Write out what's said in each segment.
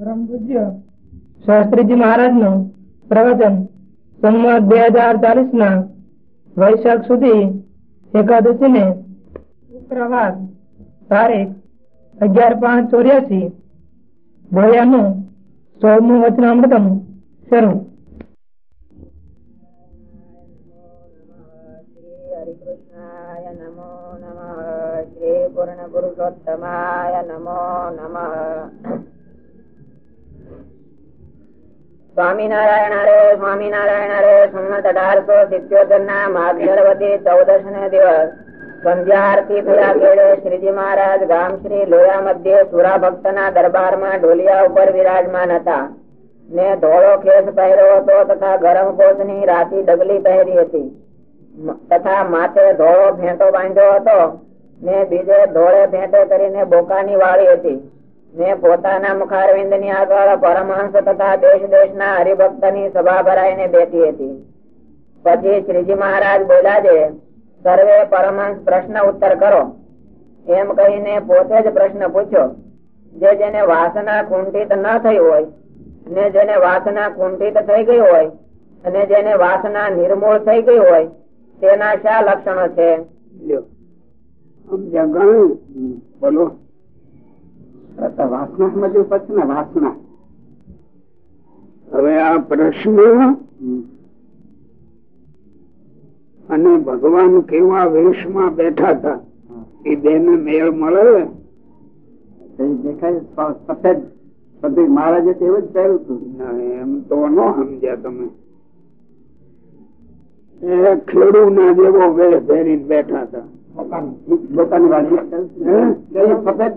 પરમ પૂજ્ય શાસ્ત્રીજી મહારાજનું પ્રવચન સંમત બે હજાર ચાલીસ ના વૈશાખ સુધી એકાદશી ને શુક્રવાર તારીખ અગિયાર પાંચ ચોર્યાસી ભોયાનું સોળમું વચનામૃતમ શરૂ. હરિકૃષ્ણાય નમો નમઃ. શ્રી પૂર્ણ પુરુષોત્તમાય નમો નમઃ. સ્વામિનારાયણ હરે સ્વામિનારાયણ હરે સંમત અઢારસો સિત્યોતેર ના માગધરવતી ચૌદશ ને દિવસ વિરાજમાન હતા. ને ધોળો ખેસ પહેર્યો હતો તથા ગરમ કોચની પહેરી હતી. તથા માથે ધોળો ભેંટો બાંધ્યો હતો ને બીજે ધોળે ભેંટો કરીને બોકાની વાળી હતી. ને પોતાના મુખારવિંદની આગળ પરમહંસ તથા દેશ દેશ ના હરિભક્તની સભા ભરાઈને બેઠી હતી. પછી શ્રીજી મહારાજ બોલ્યા છે, સર્વે પરમહંસ પ્રશ્ન ઉત્તર કરો. એમ કહીને પોતે જ પ્રશ્ન પૂછ્યો, જે જેને વાસના કુંઠિત ન થઈ હોય, ને જેને વાસના કુંઠિત થઈ ગઈ હોય, અને જેને વાસના નિર્મૂળ થઈ ગઈ હોય, તેના શા લક્ષણો છે? બોલો. વાસના સમજવું પછી ને વાસના. હવે આ પ્રશ્ન અને ભગવાન કેવા વેશમાં બેઠા હતા? એ બે ને મેળ? મળે દેખાય સફેદ. બધું મહારાજે એવું જ પહેર્યું હતું. એમ તો ન સમજ્યા તમે. એ ખેડૂ ના જેવો વેશ પહેરીને બેઠા હતા. પોતાની વાડી સફેદ.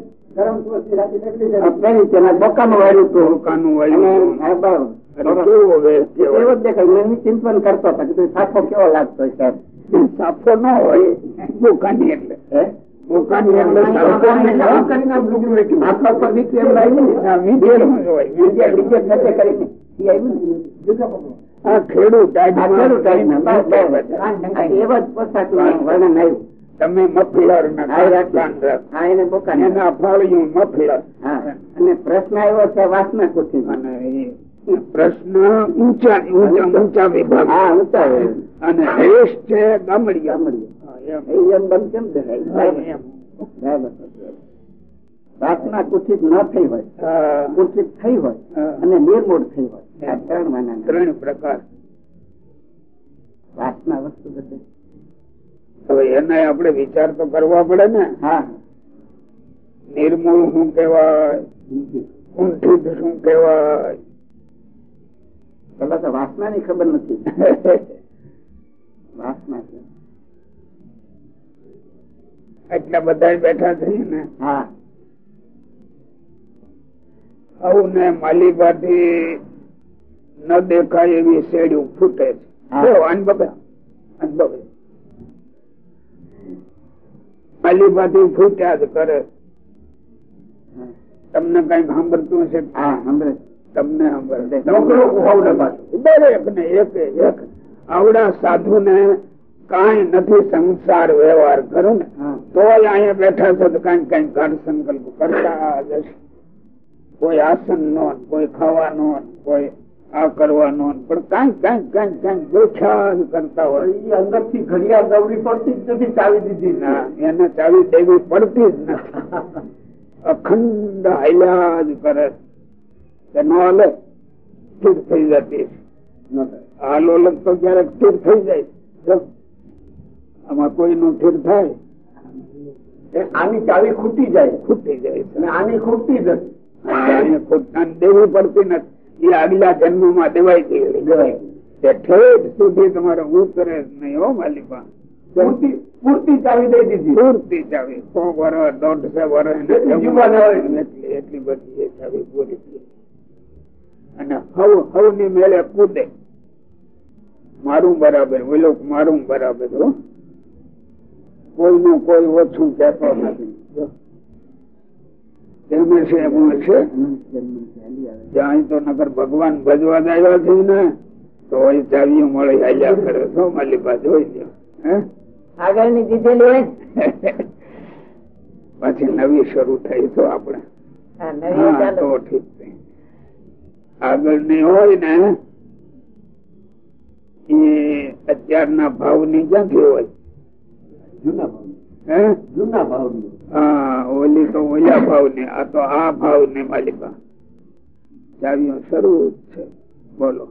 ચિંતન કરતો હતો સાફો કેવો લાગતો સાફો ન હોય બોકાની એટલે. બોકાની ખેડૂત એવા જ પોશાક વર્ણન આવ્યું. તમે મફલર એના ફળિયું મફલર. અને પ્રશ્ન આવ્યો છે વાસના કુઠી? અને પ્રશ્ન ઊંચા ઊંચા ઊંચા વિભાગ. હા ઊંચા અને દેશ છે ગામડી ગામડી કેમ દેખાય? વાસના કુઠિત ન થઈ હોય. કુઠિત થઈ હોય. અને નિર્મૂળ થઈ હોય. ત્રણ માના ત્રણ પ્રકાર. વાસના વસ્તુ બધી. હવે એના આપણે વિચાર તો કરવા પડે ને. હા. નિર્મૂળ શું કેવાય કુંઠિત શું કેવાય પેલા તો વાસના ની ખબર નથી. વાસના છે એટલા બધા બેઠા થઈ ને. હા. આવું ને માલિબાથી ન દેખાય એવી શેડ્યું ફૂટે છે. અનબબે માલિબાથી ફૂટ્યા જ કરે. તમને કઈ સાંભળતું હશે? તમને દરેક ને એક એક. આવડા સાધુ ને કઈ નથી સંસાર વ્યવહાર કરો ને તો અહીંયા બેઠા છો તો કઈ કઈ ઘર સંકલ્પ કરતા જશે કોઈ આસન નો કોઈ ખાવાનો કોઈ આ કરવાનો પણ કંઈક કંઈક કંઈક કંઈક ગોછા કરતા હોય. અંદરથી ઘડિયાળ દવડી પડતી જ નથી ચાવી દીધી. ના એને ચાવી દેવી પડતી જ નથી. અખંડ હાલ્યા જ કરે ન હાલે સ્થિર થઈ જતી હાલો તો ક્યારેક સ્થિર થઈ જાય આમાં કોઈ નું સ્થિર થાય આની ચાવી ખૂટી જાય. ખૂટી જાય આની ખૂટતી નથી. દેવી પડતી નથી. એ આગલા જન્મમાં દેવાય ગયેલી ઠેઠ સુધી તમારે હું કરે નહીં હો માલિકા. પૂરતી ચાવી દઈ દીધી. પૂરતી ચાવી. સો વર્ષ દોઢસો વર્ષ એટલી બધી ચાવી પૂરી અને હવ હવની મેળે કૂદે. મારું બરાબર ઓલો મારું બરાબર હો. કોઈનું કોઈ ઓછું કહેતો નથી. તેમાં છે એમાં છે? ત્યાં તો નગર ભગવાન ભજવા આવ્યા છે ને તો એ ચાવીઓ મળે આવ્યા કરે શું માલિકા જોઈ લો આગળની દીધેલી હોય પછી નવી શરૂ થઈ તો આપણે. હા. તો ઠીક છે. આગળની હોય ને એ અત્યારના ભાવની ક્યાંથી હોય? હે? જૂના ભાવ હા ઓલી તો ઓલા ભાવ ને આ તો આ ભાવ ને માલિકા. ચાવીઓ શરૂ જ છે. બોલો.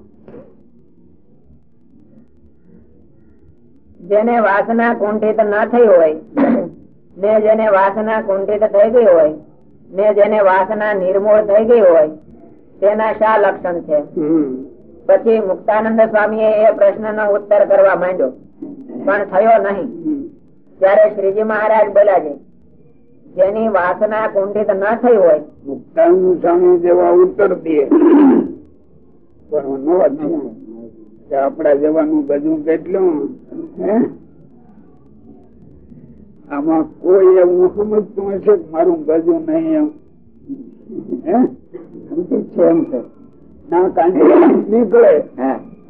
જેને વાસના કુંઠિત ના થઈ હોય ને જેને વાસના કુંઠિત થઈ ગઈ હોય ને જેને વાસના નિર્મૂળ થઈ ગઈ હોય તેના શા લક્ષણ છે? પછી મુક્તાનંદ સ્વામી એ પ્રશ્ન નો ઉત્તર કરવા માંડ્યો. પણ થયો નહીં. ત્યારે શ્રીજી મહારાજ બોલ્યા છે જેની વાસના કુંઠિત ન થઈ હોય. સ્વામી જેવા ઉત્તર દે. પણ આપડા જવાનું બધું કેટલું આમાં કોઈ એવું સમજતું હશે મારું બધું નહીં એમ. છે એમ છે. ના કાંઈ નીકળે.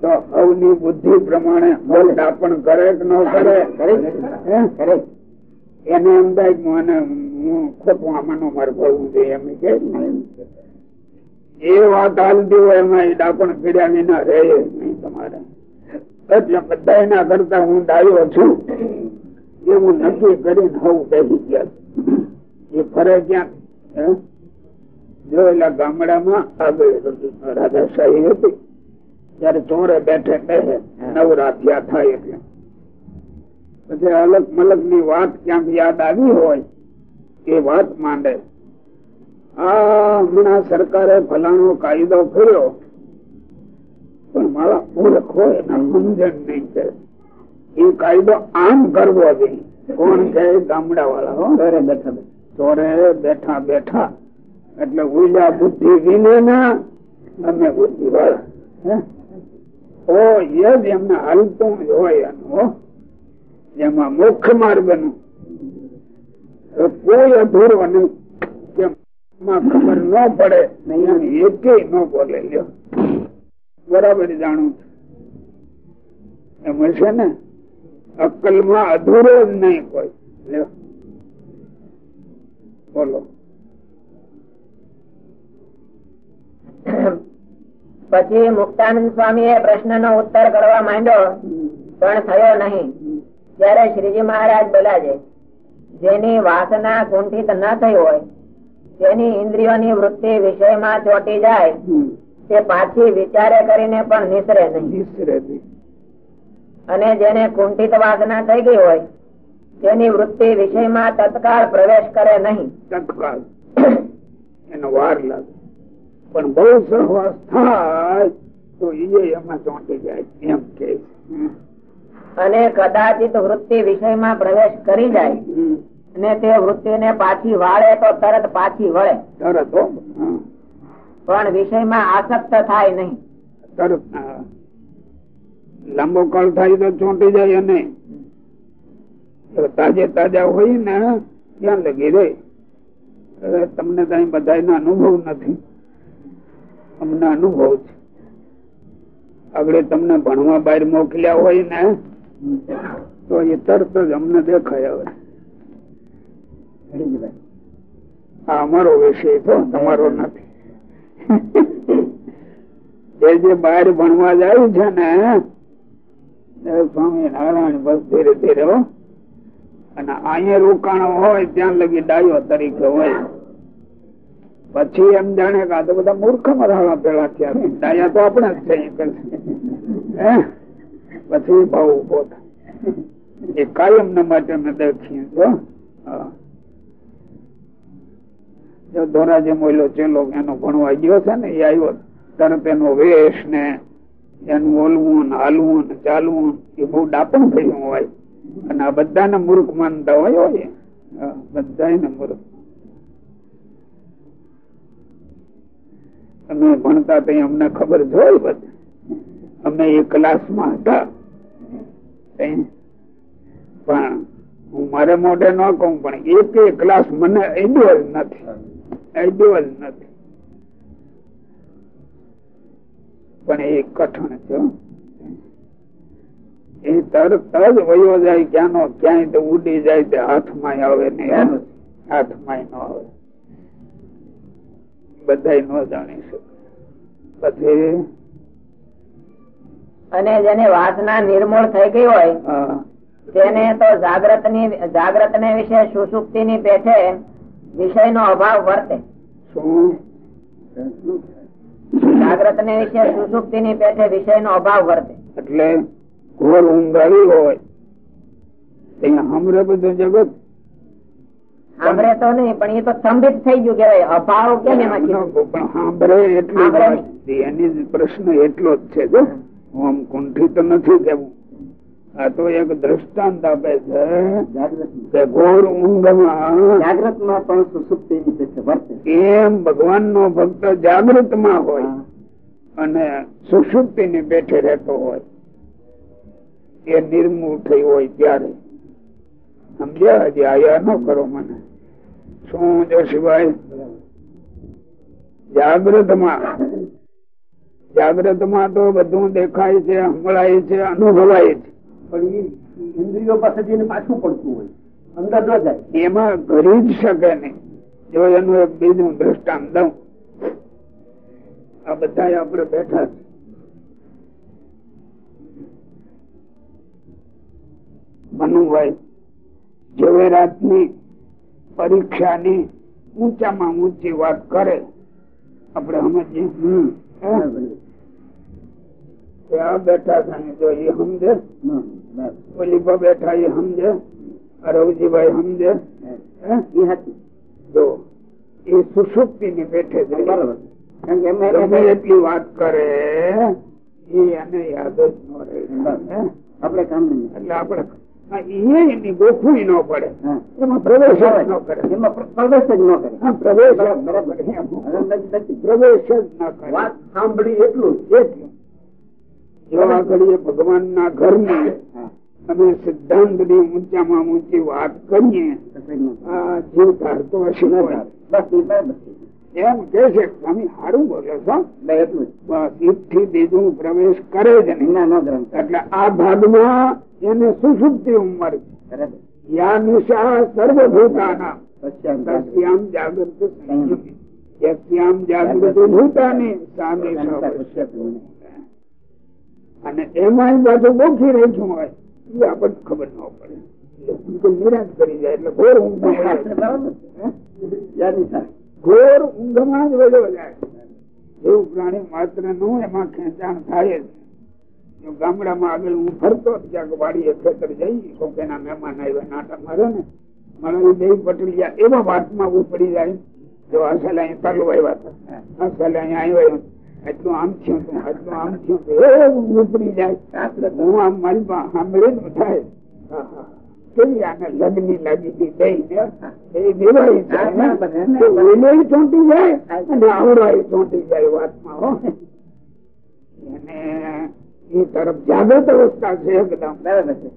તો અવની બુદ્ધિ પ્રમાણે પણ કરે કે ન કરે? હે? એને એમ થાય કે મને ખોટું આમાં એ હું ડાયો છું. એવું નક્કી કરીને હું બેસી ગયા. ગામડામાં આગળ રાધાશાહી હતી. ત્યારે ચોરે બેઠે બેઠે નવરાત્યા થાય એટલે. પછી અલગ મલકની વાત ક્યાંક યાદ આવી હોય એ વાત માંડે. આ હમણાં સરકારે ફલાણો કાયદો કર્યો. પણ મારા ઓળખો એના સમજણ નહીં છે એ કાયદો આમ કરવો જોઈએ. કોણ છે? ગામડા વાળા ચોરે બેઠા ચોરે બેઠા બેઠા. એટલે ઉજા બુદ્ધિ વિને ના અમે બુદ્ધિ વાળા? ઓ એ જ એમને હાલતું હોય એનું. જેમાં મુખ્ય માર્ગનું કોઈ અધૂરો નહીં. કે માં ખબર ન પડે. એકે ન બોલે. લ્યો. બરાબર જાણું એમ છે ને? અક્કલમાં અધૂરો જ નહીં કોઈ. લ્યો. બોલો. પછી મુક્તાનંદ સ્વામી એ પ્રશ્ન નો ઉત્તર કરવા માંડ્યો પણ થયો નહીં. ત્યારે શ્રીજી મહારાજ બોલા છે જેની વાસના કુંઠિત ન થઈ હોય તેની ઇન્દ્રિયોની વૃત્તિ વિષયમાં ચોટી જાય તે પાછી વિચારે કરીને પણ નિસરે નહીં. અને જેને કુંઠિત વાસના થઈ ગઈ હોય તેની વૃત્તિ વિષયમાં તત્કાળ પ્રવેશ કરે નહીં. તત્કાળ. એનો વાર લાગે. પણ બહુ સહવાસ થાય તો એ એમાં ચોંટી જાય. એમ કે છે. અને કદાચિત વૃત્તિ વિષયમાં પ્રવેશ કરી જાય. અને તે વૃત્તિને પાછી વાળે તો તરત પાછી વળે. તરત. પણ વિષયમાં આસક્ત થાય નહીં. તરત લાંબો કાળ થાય તો ચોંટી જાય અને તાજે તાજા હોય ને ત્યાં લગી રે તમને કઈ બધા અનુભવ નથી. અમને અનુભવ છે. આગળ તમને ભણવા બહાર મોકલ્યા હોય ને તો એ તરત જ અમને દેખાય હવે આ અમારો વિષય તો તમારો નથી. એ જે બહાર ભણવા જાય છે ને સ્વામી નારાયણ બસ ધીરે ધીરે અને અહીંયા રોકાણ હોય ત્યાં લગી ડાયો તરીકે હોય. પછી એમ જાણે કે આ તો બધા મૂર્ખ મરાવા પેલા થયા. ડાયા તો આપણે જ છે? પછી ભાવ ઊભો થાય. એ કાયમ ના માટે અમે દેખીએ છો જો ધોરાજી મોયલો ચેલો એનો ભણવા ગયો છે ને, એ આવ્યો તરત એનો વેશ ને એનું ઓલવું ને હાલવું ને ચાલવું એ બહુ ડાપણ થયું હોય. અને આ બધાને મૂર્ખ માનતા હોય હોય બધાને મૂર્ખ. તમે ભણતા તો અમને ખબર જોઈ બધી. અમે એ ક્લાસમાં હતા. પણ હું મારે મોઢે ન કહું, પણ એક ક્લાસ મને આઈડિયો નથી. આઈડિયો નથી. પણ એ કઠણ છે એ તરત જ વયો જાય ક્યાંનો, ક્યાંય તો ઉડી જાય તે હાથમાં આવે ને હાથમાં ન આવે. બધા ન જાણી શકે. પછી અને જેની વાસના નિર્મૂળ થઈ ગઈ હોય તેને તો જાગ્રતની જાગ્રત ને વિશે સુસુપ્તિ ની પેઠે વિષય નો અભાવ વર્તે. જાગ્રત ને વિશે સુસુપ્તિ ની પેઠે વિષય નો અભાવ વર્તે. એટલે ઘોર ઊંઘાડી હોય. હમરે બધું જગત? સાંભળે તો નહીં પણ એ તો સ્તંભિત થઈ ગયું કેવાય અભાવ કેમ એમાં? પણ સાંભળે એટલી એની પ્રશ્ન એટલો જ છે જો. હું આમ કુંઠિત નથી કેવું આ તો એક દ્રષ્ટાંત આપે છે કે ઘોર ઊંઘમાં જાગ્રતમાં પણ સુસુપ્તિ વર્તે. એમ ભગવાન નો ભક્ત જાગૃતમાં હોય અને સુસુપ્તિ ની બેઠે રહેતો હોય. એ નિર્મૂળ થઈ હોય ત્યારે. સમજ્યા? હજી આયા ન કરો મને. શું સિવાય? જાગૃતમાં જાગૃતમાં તો બધું દેખાય છે સંભળાય છે અનુભવાય છે. પણ એ ઇન્દ્રિયો પાસે જઈને પાછું પડતું હોય અંદર ન જાય. એમાં કરી જ શકે નહીં. જો એનું એક બીજું દ્રષ્ટાંત દઉં. આ બધા આપણે બેઠા છે. મનુભાઈ ઝવેરાતની પરીક્ષાની ઊંચામાં ઊંચી વાત કરે. આપણે સમજીએ. બેઠા છે ને જો એ સમજે? ઓલી બેઠા એ સમજે? રવજીભાઈ સમજે? જો એ સુષુપ્તિ ની બેઠે છે. બરાબર. ગમે એટલી વાત કરે એ એને યાદ જ ન રહે? આપણે કામ નહીં. એટલે આપણે એ એની ગોખવી ન પડે. એમાં પ્રવેશ જ ન કરે. એમાં પ્રવેશ જ ન કરે. પ્રવેશ જ ન કરે. પ્રવેશ જ ન કરે. વાત સાંભળી એટલું. એટલું. જો ઘડીએ ભગવાન ના ઘરની અમે સિદ્ધાંતની ઊંચામાં ઊંચી વાત કરીએ જીવ ધારતો હશે એમ કે છે સ્વામી સારું બોલો છો. એટલું. બસથી બીજું પ્રવેશ કરે જ નહીં. એટલે આ ભાગમાં એને સુષુપ્તિ ઉંમર. યા નિશા સર્વભૂતાના. તસ્યામ જાગૃત. સંયમી. જાગૃત ભૂતાની સા અને એમાં બાજુ ગોખી રાખ્યું હોય એ આપણને ખબર ન પડે. નિરાશ કરી જાય એટલે ઘોર ઊંઘ ઘોર ઊંઘમાં જ વધુ જાય. એવું પ્રાણી માત્રનું એમાં ખેંચાણ થાય જો. ગામડામાં આગળ હું ફરતો ક્યાંક વાડીએ ખેતર જઈ કોક એના મહેમાન આવ્યા નાટા મારે ને. મારા બે પટલિયા એવા વાતમાં ઉપડી જાય જો અસલ અહીંયા તલુ આવ્યા હતા. અસલ અહીંયા આવ્યો એટલું આમ થયું તું એટલું આમ થયું તું. એ ઉપડી જાય. હું આમ મારી જ થાય. કેવી આને લગ્ની લાગી હતી બે એ દેવાય હા, ચોંટી જાય અને આવડોય ચોંટી જાય વાતમાં હો. એને એ તરફ જાગૃત અવસ્થા છે એકદમ. બરાબર છે.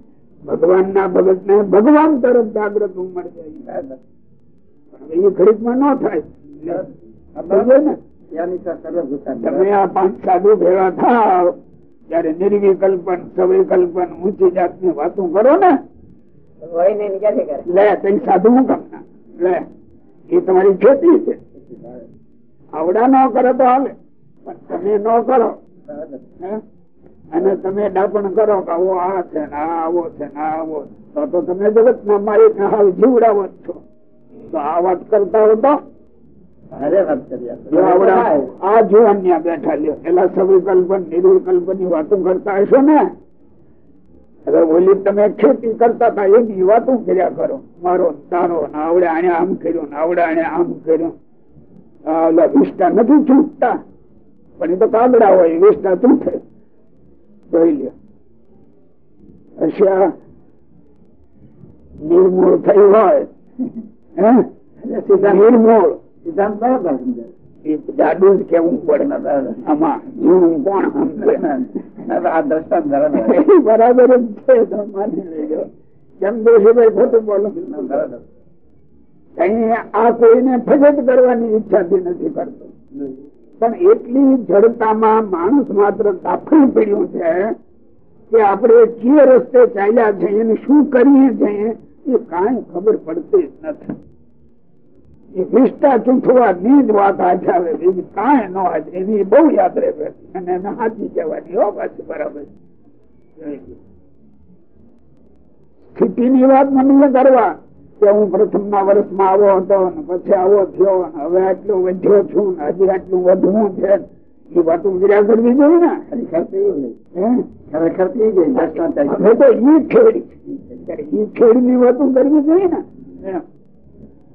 ભગવાન ના ભગત ને ભગવાન તરફ જાગૃત ઉમર જાય. બરાબર. પણ એ ઘડીકમાં ન થાય. ને? તમે આ પાંચ સાધુ ભેગા થાવ ત્યારે નિર્વિકલ્પન સવિકલ્પન ઊંચી જાતની વાતો કરો ને ને? લે તઈ સાધુ હું કામ ના. લે એ તમારી ખેતી છે. આવડા ન કરો તો હાલે. પણ તમે ન કરો. બરાબર. હે? અને તમે ડાપણ કરો કે આવો આ છે ને આ આવો છે ને આ આવો તો તો તમે જગત ના માલિક હાવ જીવડાવો છો. તો આ વાત કરતા હો તો. આ જુવાન ત્યાં બેઠા લ્યો. પેલા સવિકલ્પન નિર્વિકલ્પની વાતો કરતા હશો ને. હવે ઓલી તમે ખેતી કરતા હતા એની વાતો કર્યા કરો. મારો તારો આવડે આને આમ કર્યું આવડે આને આમ કર્યું. વિષ્ટા નથી છૂટતા. પણ એ તો કાગડા હોય વિષ્ટા તૂટે. જોઈ લ્યો. હશે નિર્મૂળ થયું હોય. નિર્મૂળ. સિદ્ધાંત બરાબર. એ જ કેવું પડે. આમાં જીવું કોણ આ દ્રષ્ટાંત બરાબર. બરાબર જ છે માની લેજો. કેમ દોશીભાઈ ખોટું બોલો. કઈ આ કોઈને ફજત કરવાની ઈચ્છાથી નથી કરતો. પણ એટલી જડતામાં માણસ માત્ર દાખલ પડ્યું છે કે આપણે જે રસ્તે ચાલ્યા છીએ અને શું કરીએ છીએ, એ કાંઈ ખબર પડતી નથી. એ વિષ્ટા ચૂંટવા ની જ વાત આજે આવે બીજી કાંઈ ન આજે એની બહુ યાદ રહે અને એને હાથી કહેવાની, હો પાછી બરાબર. સ્થિતિની વાત મને કરવા. કે હું પ્રથમ ના વર્ષમાં આવો હતો ને પછી આવો થયો ને હવે આટલું વધ્યો છું ને હજી આટલું વધવું છે એ વાતો વિરા કરવી જોઈએ ને? ખરેખર તો ઈ ખેડી. ઈ ખેડી ની વાતો કરવી જોઈએ ને?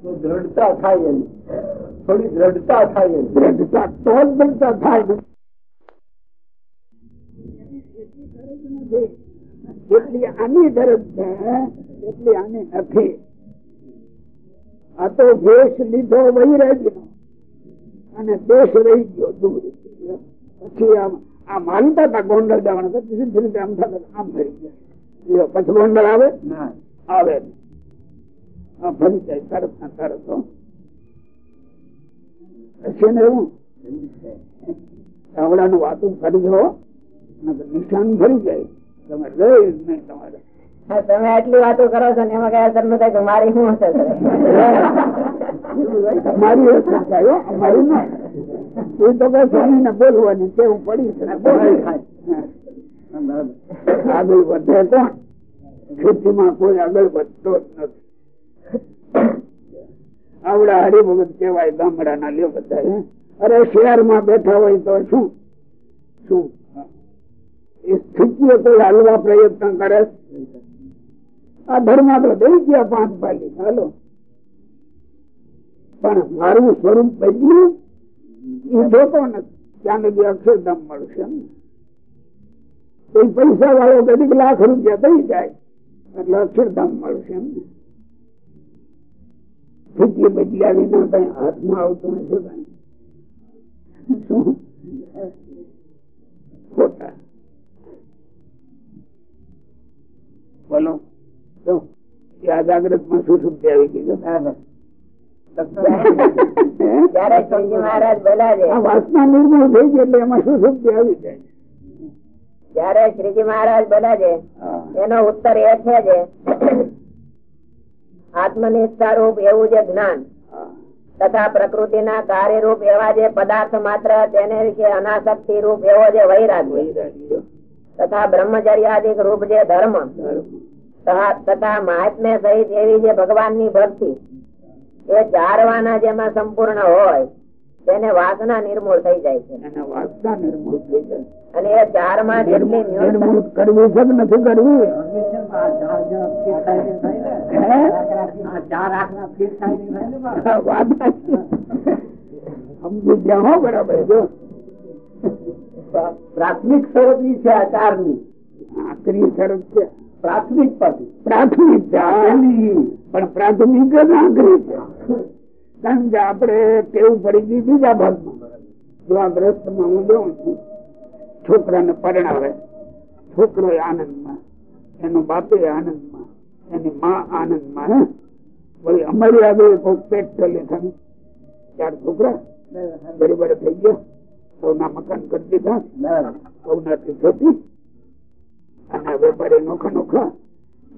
દ્રઢતા થાય થોડી દ્રઢતા થાય દ્રઢતા તો જ દ્રઢતા થાય જેટલી આની દરજ છે એટલી આની નથી. આ તો ભેષ લીધો વૈરાગ્ય નો અને દેશ રહી ગયો દૂર. પછી આમ આ માનતા હતા ગોંડલ જવાના. આમ થતા આમ ફરી જાય પછી ગોંડલ આવે? ના. આવે. ફરી જાય. તરત ના તરત. પછી ને એવું આવડાનું વાતું કરજો નકર નિશાન ફરી જાય. તમે રહી નહીં તમારે. તમે આટલી વાતો કરો છો ને એમાં કઈ અસર ન થાય કે મારી શું અસર કરે? તમારી અસર થાય ના. એ તો કઈ સ્વામી ને બોલવાની પડી બોલાય. હા. આગળ વધે તો ખેતીમાં કોઈ આગળ વધતો જ નથી. આવડા હરિભગત કેવાય ગામડાના લ્યો બધા હે? અરે શહેરમાં બેઠા હોય તો શું? શું? એ સ્થિતિઓ કોઈ હાલવા પ્રયત્ન કરે? આ ધર્મ તો દઈ ગયા પાંચ પાલી. હાલો. પણ મારું સ્વરૂપ બદલ્યું? એ જોતો નથી. ત્યાં સુધી અક્ષરધામ મળશે કોઈ પૈસા વાળો કદીક લાખ રૂપિયા દઈ જાય, એટલે અક્ષરધામ મળશે એમ. સ્થિતિ બદલ્યા વિના કઈ હાથમાં આવતું નથી શું? ખોટા. બોલો. આ જાગ્રતમાં શું શુદ્ધિ આવી આ વાસના નિર્મૂળ થઈ ગઈ એટલે એમાં શું સુખ આવી જાય જયારે શ્રીજી મહારાજ બોલ્યા છે એનો ઉત્તર એ છે જે આત્મનિષ્ઠા રૂપ એવું જે જ્ઞાન તથા પ્રકૃતિના કાર્યરૂપ એવા જે પદાર્થ માત્ર તેને વિશે અનાસક્તિ રૂપ એવો જે વૈરાગ્ય વૈરાગ્ય, તથા બ્રહ્મચર્યાદિક રૂપ જે ધર્મ. તથા મહાત્મ્ય સહિત એવી જે ભગવાનની ભક્તિ એ ચારવાના જેમાં સંપૂર્ણ હોય તેને વાસના નિર્મૂળ થઈ જાય છે. વાસના નિર્મૂળ થઈ જાય. અને એ ચારમાં જેટલી નિર્મૂળ કરવી છે નથી કરવી. સમજી ગયા હો બરાબર જો. પ્રાથમિક શરતની છે આ ચારની આખરી શરત છે. પ્રાથમિક પાસે. પ્રાથમિક પણ પ્રાથમિક જ આખરી છે. કારણ કે આપણે ટેવ પડી ગઈ બીજા ભાગમાં. જો આ ગ્રસ્તમાં હું જોઉં છું છોકરાને પરણાવે છોકરો આનંદમાં એનો બાપે આનંદમાં એની મા આનંદમાં. હે? વળી અમારી આગળ કોઈ પેટ ચલે થયું ચાર છોકરા બરાબર થઈ ગયા. સૌના મકાન કરી દીધા. સૌનાથી ખેતી અને વેપારી નોખા નોખા.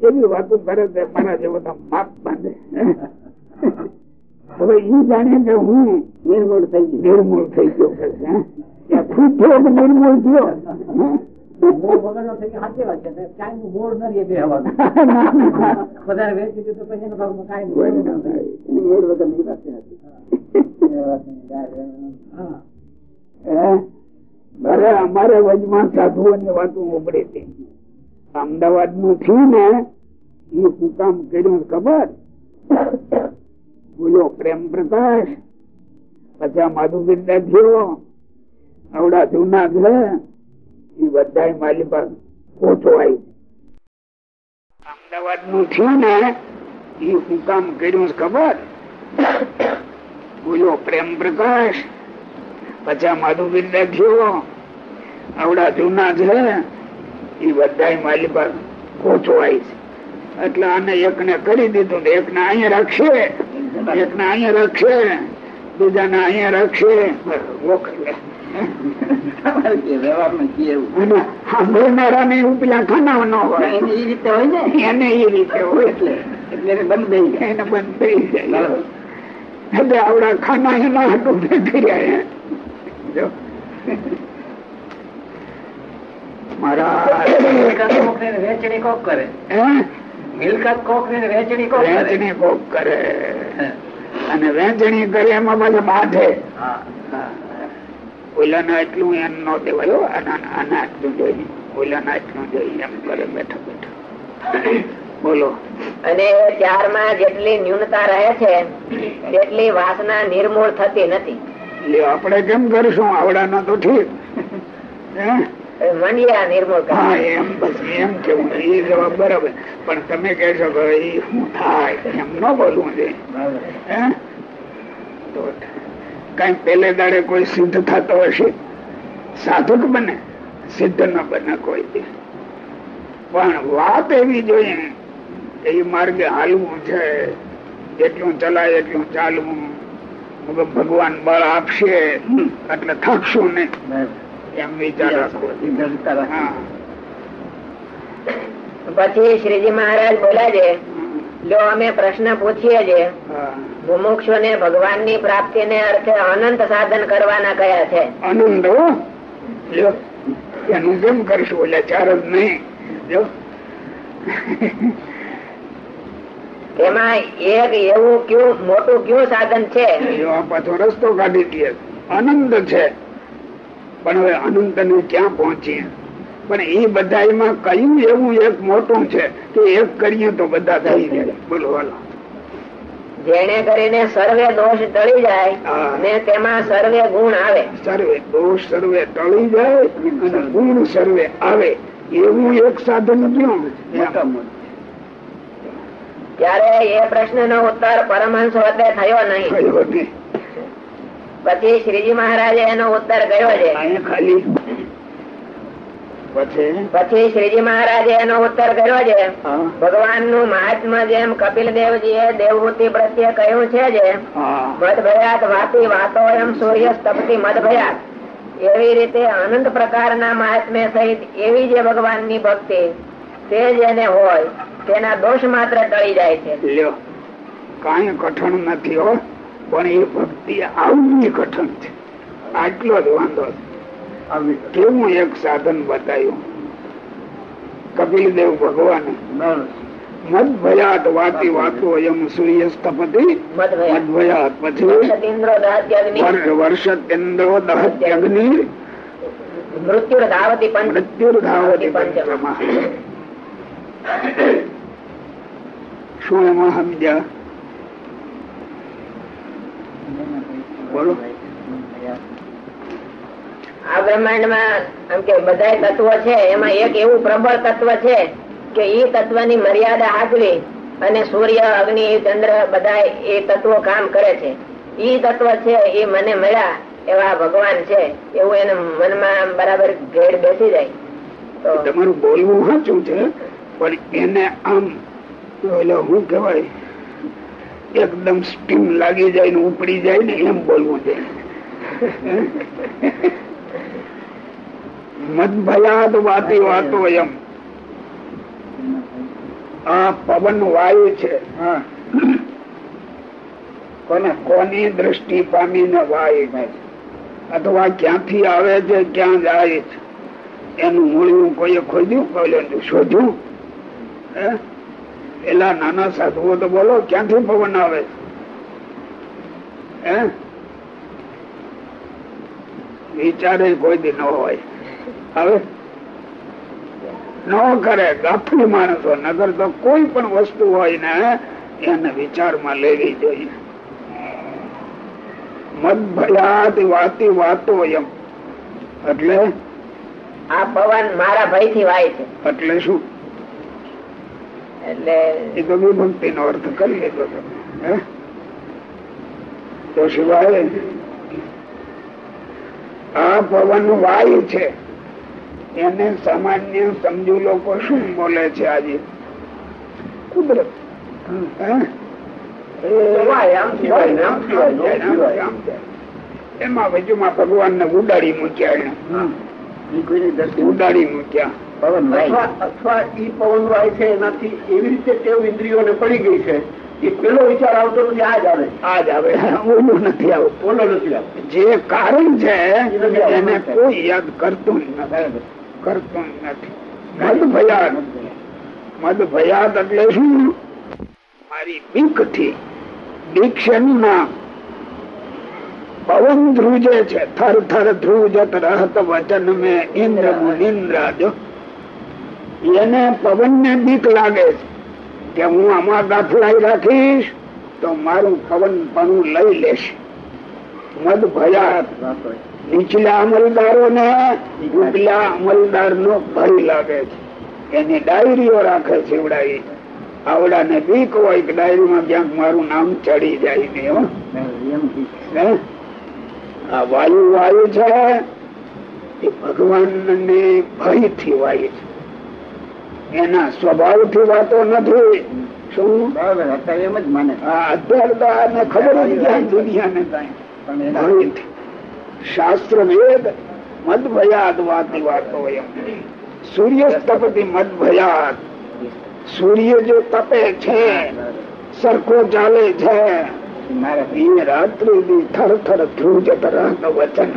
એવી વાતો કરે જેવો બધા માપ બાંધે. હવે એ જાણે કે હું નિર્મૂળ થઈ ગઈ નિર્મૂળ થઈ ગયો કે? ત્યાં ખૂટ્યો કે નિર્મૂળ થયો? ગયો, થાય. અમારે વજમાં સાધુઓની વાતો ઉભરી હતી. અમદાવાદનું થયું ને એ શું કામ કર્યું ખબર? બોલો પ્રેમ, પ્રકાશ. પછી માધુબિંદા થયો આવડા જૂના છે એ બધા મારી પાસે ઓછો આવી અમદાવાદનું થયું ને, એ શું કામ કર્યું ખબર? બોલો પ્રેમ, પ્રકાશ. પછી માધુબિંદા થયો આવડા જૂના છે એ બધા માલી પાસે આવી છે. એટલે આને એક ને કરી દીધું ને એક ને અહીંયા રાખશે. એક ને અહીંયા રાખશે. બીજા ને અહીંયા રાખશે ખાના હોય. એને રીતે હોય ને? એને એ રીતે હોય. એટલે એટલે એને બંધ થઈ જાય. એને બંધ થઈ જાય. બરાબર. એટલે આવડા ખાના એના હતું કર્યા હે. જો. મારા મિલકત કોક ને વેચણી કોક કરે. હે? મિલકત કોક ને વેચણી કોક વેચણી કોક કરે. અને વેચણી કરે એમાં પાછા બાંધે. હા ઓલાના એટલું એમ ન દેવાય હો. આના એટલું જોઈએ ઓલાના એટલું જોઈએ એમ કરે બેઠો બેઠો. બોલો. અને ચારમાં જેટલી ન્યૂનતા રહે છે તેટલી વાસના નિર્મૂળ થતી નથી. આપણે કેમ કરશું? આવડાના તો ઠીક. હે? મંડિયા નિર્મૂળ હા એમ બસ એમ કેવું એ જવાબ બરાબર. પણ તમે કહેશો કે શું થાય? એમ ન બોલવું છે. તો કઈ પેલે દાડે કોઈ સિદ્ધ થતો હશે? સાધક બને સિદ્ધ ન બને કોઈ પણ વાત એવી જોઈએ એ માર્ગે હાલવું છે. એટલું ચલાય એટલું ચાલવું. ભગવાન બળ આપશે. એટલે થાકશું નહીં. એમ વિચાર. રાખવો પછી શ્રીજી મહારાજ બોલ્યા છે જો અમે પ્રશ્ન પૂછીએ છે. હા. ને ભગવાનની પ્રાપ્તિ ને અર્થે અનંત સાધન કરવાના કયા છે? અનંત એનું કેમ કરશું? એટલે ચાર જ નહીં. જો એમાં એક એવું કયું મોટું કયું સાધન છે? પાછો રસ્તો કાઢી દે આનંદ છે. પણ હવે અનંત ને ક્યાં પહોંચીએ? પણ એ બધામાં કયું એવું એક મોટું છે કે એક કરીએ તો બધા થઈ જાય. બોલો બોલો. જેને કરીને સર્વે દોષ ટળી જાય ને તેમાં સર્વે ગુણ આવે. સર્વે દોષ સર્વે ટળી જાય અને ગુણ સર્વે આવે. એવું એક સાધન કયું? એમ. ત્યારે એ પ્રશ્ન નો ઉત્તર પરમહંસ નહીં. થયો નહીં. પછી શ્રીજી મહારાજે એનો ઉત્તર ગયો છે. ખાલી પછી? શ્રીજી મહારાજે એનો ઉત્તર કર્યો છે. ભગવાનનું મહાત્મા જેમ કપિલ દેવજી એ દેવહૂતિ પ્રત્યે કહ્યું છે જે મત ભયાત વાતી વાતો એમ સૂર્ય સ્તપતી મત ભયાત એવી રીતે અનંત પ્રકારના મહાત્મ્ય સહિત એવી જે ભગવાનની ભક્તિ તે જેને હોય તેના દોષ માત્ર ટળી જાય છે. કઈ કઠણ નથી હો. પણ એ ભક્તિ આવની કઠણ છે. આટલો જ વાંધો કેવું એક સાધન બતાવ્યું કપિલ દેવ ભગવાન. મદ ભયાત વાતી વાતો એમ સૂર્ય સ્થપતિ મદ ભયાત પછી વર્ષ ઇન્દ્રો દહત્યગ્નિ વર- વર્ષચંદ્રો દહત્યગ્નિ મૃત્યુ ધાવતી પંચ. મૃત્યુર્ધાવતી પંચમા. શું એમાં સમજ્યા? બોલો. આ બ્રહ્માંડમાં કે બધા તત્વો છે એમાં એક એવું પ્રબળ તત્વ છે કે એ તત્વની મર્યાદા હાજરી અને સૂર્ય અગ્નિ ચંદ્ર બધા એ તત્વો કામ કરે છે. એ તત્વ છે એ મને મળ્યા એવા ભગવાન છે એવું એને મનમાં બરાબર ઘેર બેસી જાય. તમારું બોલવું સાચું છે પણ એને આમ શું કહેવાય એકદમ સ્ટીમ લાગી જાય ને ઉપડી જાય ને એમ બોલવું છે. મદભયાદ વાતી વાતો એમ. આ પવન વાયુ છે. કોને કોની દ્રષ્ટિ પામીને વાય અથવા ક્યાંથી આવે છે ક્યાં જાય છે? એનું મૂળ્યું કોઈએ ખોજ્યું કોઈ શોધ્યું? હે? પેલા નાના સાધુઓ તો બોલો ક્યાંથી પવન આવે? હે? વિચારે કોઈ દી ન હોય. હવે? ન કરે ગાફલી માણસો નગર તો કોઈ પણ વસ્તુ હોય ને એને વિચારમાં લેવી જોઈએ. મત ભયાત વાતી વાતો એમ. એટલે? આ પવન મારા ભાઈ થી વાય છે. એટલે શું? એટલે એ તો વિભક્તિ નો અર્થ કરી લીધો તમે તો સિવાય આ પવન વાયુ છે. એને સામાન્ય સમજુ લોકો શું બોલે છે આજે? કુદરત. એમાં વચમાં ભગવાન ને ઉડાડી મૂક્યા એને ઉડાડી મૂક્યા. અથવા અથવા ઈ પવન વાય છે એનાથી એવી રીતે ટેવ ઇન્દ્રિયોને પડી ગઈ છે એ પેલો વિચાર આવતો નથી આ જ આવે. આ જ આવે. ઓલું નથી આવતું. ઓલો નથી આવતો. જે કારણ છે એને કોઈ યાદ કરતું નથી. કરતું નથી. મદ ભયાદ. મદ ભયાદ એટલે શું? મારી બીકથી દીક્ષાનું નામ. પવન ધ્રુજે છે. થર થર ધ્રુજત રહત વચન મેં ઇન્દ્ર મુનિન્દ્ર જો એને પવન ને બીક લાગે કે હું આમાં દાખલાઈ રાખીશ, તો મારું પવન પણ લઈ લેશ. મદ ભયા નીચલા અમલદારો ને ઉપલા અમલદાર નો ભય લાગે છે. એની ડાયરીઓ રાખે છે એવડાઈ આવડા ને બીક હોય કે ડાયરીમાં ક્યાંક મારું નામ ચડી જાય ને હો. આ વાયુ વાયુ છે. એ ભગવાન ને ભયથી વાયુ છે. એના સ્વભાવથી વાતો નથી. શું? બરાબર અત્યારે એમ જ માને. અત્યારે તો ખબર જ ક્યાં દુનિયાને કાંઈ. શાસ્ત્ર વેદ મદ ભયાત વાતી વાતો એમ. સૂર્ય તપતી મદ ભયાત સૂર્ય જો તપે છે સરખો ચાલે છે. રાત્રિ દી થર થર રહત વચન.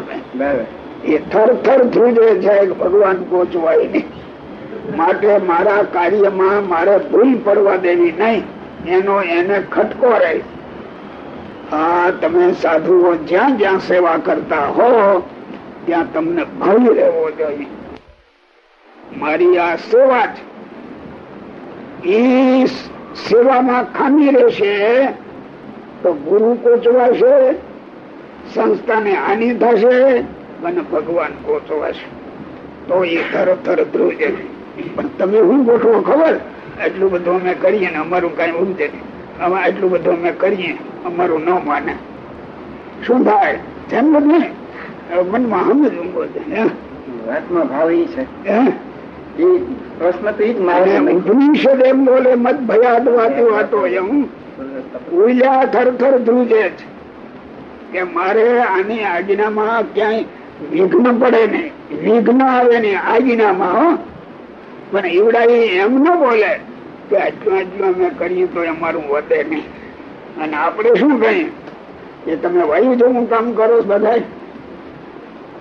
એ થર થર ધ્રુજે છે ભગવાન પોચવાય નહીં. માટે મારા કાર્યમાં મારે ભૂલ પડવા દેવી નહીં. એનો એને ખટકો રહે. હા, તમે સાધુઓ જ્યાં જ્યાં સેવા કરતા હો, ત્યાં તમને ભય રહેવો જોઈએ. મારી આ સેવા છે એ સેવામાં ખામી રહેશે તો ગુરુ કોચવાશે સંસ્થાને હાનિ થશે અને ભગવાન કોચવાશે તો એ તરત ધ્રુજે. પણ તમે શું ગોઠવો ખબર? એટલું બધું અમે કરીએ ને અમારું કઈ ઉમદે નહીં. અમે એટલું બધું અમે કરીએ અમારું ન માને. શું થાય? જેમ બધું મનમાં સમજ ઊંઘો છે વાતમાં ભાવ એ છે. પ્રશ્ન તો એ જ મારે ઉપનિષદ એમ બોલે મત ભયાદ વાતો વાતો એમ. ઉલ્યા થર થર ધ્રુજે છે કે મારે આની આજ્ઞામાં ક્યાંય વિઘ્ન પડે નહીં. વિઘ્ન આવે નહીં આજ્ઞામાં હો. પણ ઈવડાવી એમ ન બોલે કે આટલું આટલું અમે કરીએ તો અમારું વધે નહીં. અને આપણે શું કહીએ? કે તમે વાયુ જેવું કામ કરો બધા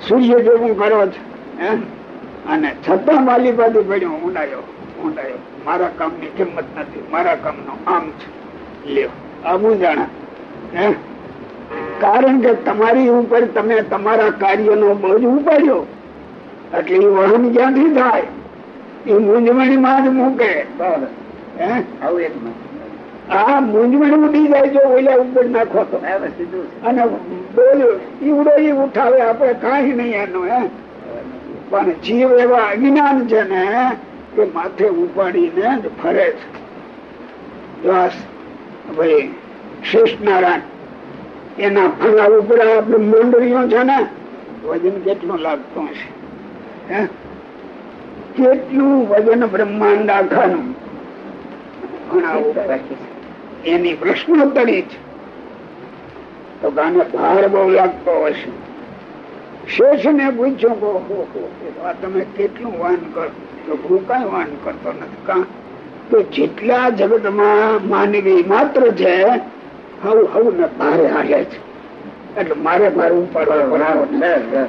સૂર્ય જેવું કરો છો અને છતાં માલિપાથી પડ્યો, ઊંડાયો ઊંડાયો. મારા કામની કિંમત નથી, મારા કામનો આમ છે. લ્યો, આવું જાણે, હે? કારણ કે તમારી ઉપર તમે તમારા કાર્યનો બોજ ઉપાડ્યો. એટલે એ વહન ક્યાંથી થાય? એ મૂંઝવણીમાં જ મૂકે. આ મૂંઝવણ ઉડી જાય જો ઓલા ઉપર નાખો તો. અને બોલ્યો ઈવડો ઈ ઉઠાવે આપડે કઈ નહીં એનું હે? પણ જીવ એવા અજ્ઞાન છે ને કે માથે ઉપાડીને જ ફરે છે. ભાઈ શેષ નારાયણ એના ફલા ઉપર આપણે બ્રહ્માંડરીઓ છે ને વજન કેટલું લાગતું હશે? હે? કેટલું વજન બ્રહ્માંડ આખાનું એની પ્રશ્નોત્તરી છે. તો ગાને ભાર બહુ લાગતો હશે. શેષ ને પૂછ્યું આ તમે કેટલું વાન કરો તો હું કઈ વાન કરતો નથી. કા? તો જેટલા જગતમાં માનવી માત્ર છે હવ હવ ને ભારે હાલે છે. એટલે મારે મારું ઉપાડવો બરાબર પડે.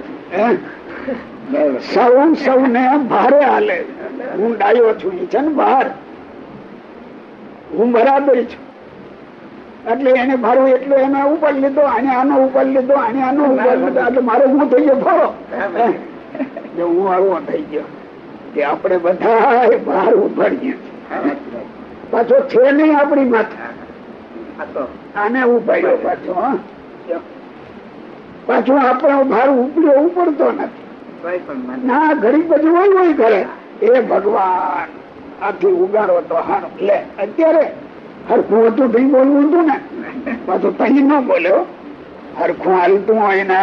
સૌ સૌને ભારે હાલે. હું ડાયો છું એ છે ને બહાર. હું બરાબર છું. એટલે એને ભારો એટલું એને ઉપાડી લીધો આને આનો ઉપાડી લીધો આને આનો ઉપર લીધો. એટલે મારો હું થઈ ગયો ફરો હું આવો થઈ ગયો. કે આપણે બધા ભાર ઉપાડીએ. પાછો છે નહીં આપણી માથા. આને ઉપાડ્યો પાછો હા. પાછો આપણો ભાર ઉપડ્યો ઉપડતો નથી. ના ગરીબ બધું હોય હોય કરે એ ભગવાન આથી ઉગાડો તો હારું. લે અત્યારે હરખું હતું ભાઈ બોલવું હતું ને? પાછું તહી ન બોલ્યો હરખું હાલતું હોય ને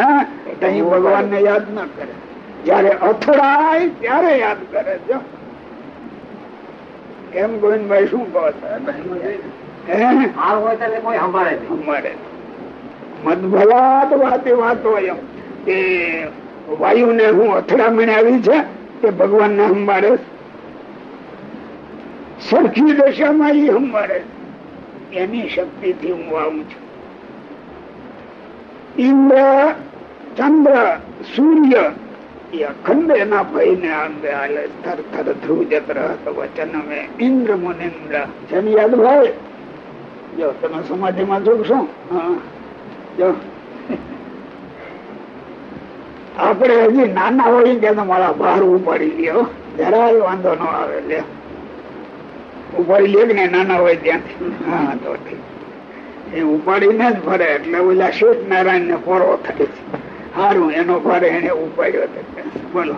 તહી ભગવાન ને યાદ ન કરે. જયારે અથડાય ત્યારે યાદ કરે. જો. એમ ગોવિંદભાઈ શું કહો છો? અમારે મદભલાત વાતે વાતો એમ. કે વાયુ ને હું અથડામણ આવી છે એ ભગવાન ને સંભાળે સરખી દશામાં ઈ સંભાળે એની શક્તિથી હું આવું છું. ઇન્દ્ર, ચંદ્ર, સૂર્ય એ અખંડ એના ભય ને આંબે હાલે થર થર ધ્રુવ જત્ર વચન મે. ઇન્દ્ર મુનિન્દ્ર જેમ યાદ ભાઈ જો તમે સમાધિમાં જોગશો હા, જો. આપણે હજી નાના હોય ત્યાં મારા બહાર ઉપાડી લ્યો. જરાય વાંધો ન આવે, લે. ઉપાડી લે ને નાના હોય ત્યાંથી. હા, તો એ જ ફરે એટલે ઓલા શેઠ નારાયણ ને પોરો થાય છે. સારું એનો ફરે એને ઉપાડ્યો બોલો.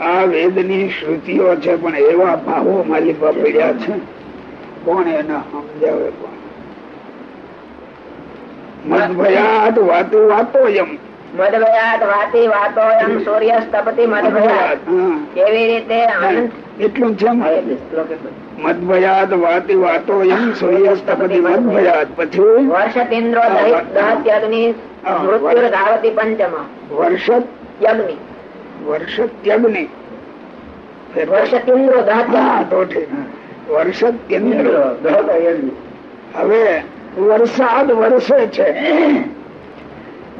આ વેદની શ્રુતિઓ છે, પણ એવા ભાવો માલિકા પડ્યા છે. કોણ એને સમજાવે, કોણ મદભયાત વાતો વાતો એમ મદભયાત વાતી વાતો એમ સૂર્ય તપતિ મદભયાત કેવી રીતે એટલું છે મદભયાત વાતી વાતો એમ સૂર્યસ્તપતિ મદભયાત પછી? વર્ષતિન્દ્રો દહત્યગ્નિ મૃત્યુર ધાવતી પંચમ. વર્ષ યગ્નિ વર્ષ ત્યગ્નિ વર્ષતિન્દ્રો હા દહત્ય તો ઠીક. વર્ષ ત્યંદ્ર હવે વરસાદ વરસે છે.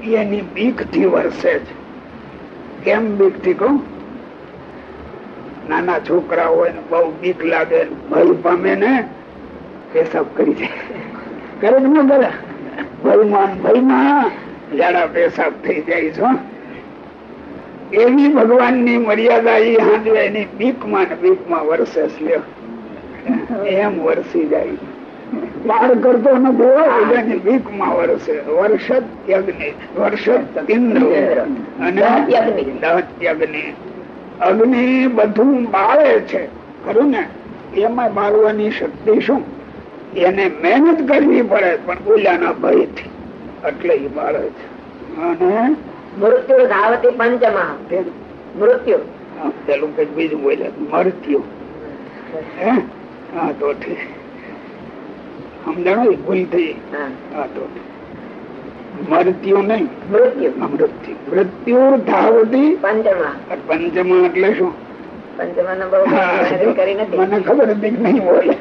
એની બીકથી વરસે છે. કેમ બીકથી કહું? નાના છોકરા હોય ને બહુ બીક લાગે ભય પામે ને પેશાબ કરી દે. કરે જ ન કરે ભયમાં ને ભયમાં ઝાડા પેશાબ થઈ જાય છો એવી ભગવાનની મર્યાદા એ હાંડવે એની બીકમાં ને બીકમાં વરસે. એમ વરસી જાય. પાર કરતો નથી માં વરસે. યજ્ઞ ઇન્દ્ર. અને અગ્નિ બધું બાળે છે. ખરું ને? એમાં બાળવાની શક્તિ શું? એને મહેનત કરવી પડે પણ ઓલાના ભયથી. એટલે એ બાળે છે. અને મૃત્યુ ધાવતી પંચમા. મૃત્યુ. પેલું કઈ બીજું બોલે. મૃત્યુ હે? હા તો ઠીક. સમજાણો ભૂલ થઈ. હા. તો ઠીક. નહીં મૃત્યુ. મૃત્યુ. મૃત્યુ ધાવતી પંચમા. પંચમા એટલે શું? મને ખબર હતી નહીં બોલે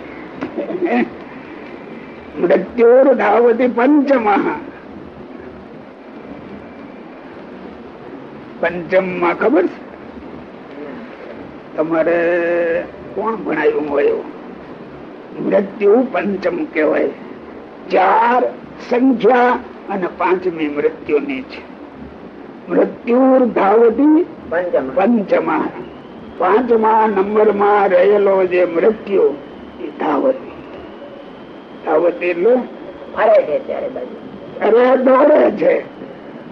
મૃત્યુર ધાવતી પંચમા. પંચમમાં ખબર છે? તમારે કોણ ભણાયું હોય એવું? મૃત્યુ પંચમ કહેવાય. ચાર સંખ્યા અને પાંચમી મૃત્યુની છે. મૃત્યુર ધાવતી પંચમા. પાંચમા. નંબરમાં રહેલો જે મૃત્યુ એ ધાવતી. ધાવતી એટલે અરે દોડે છે.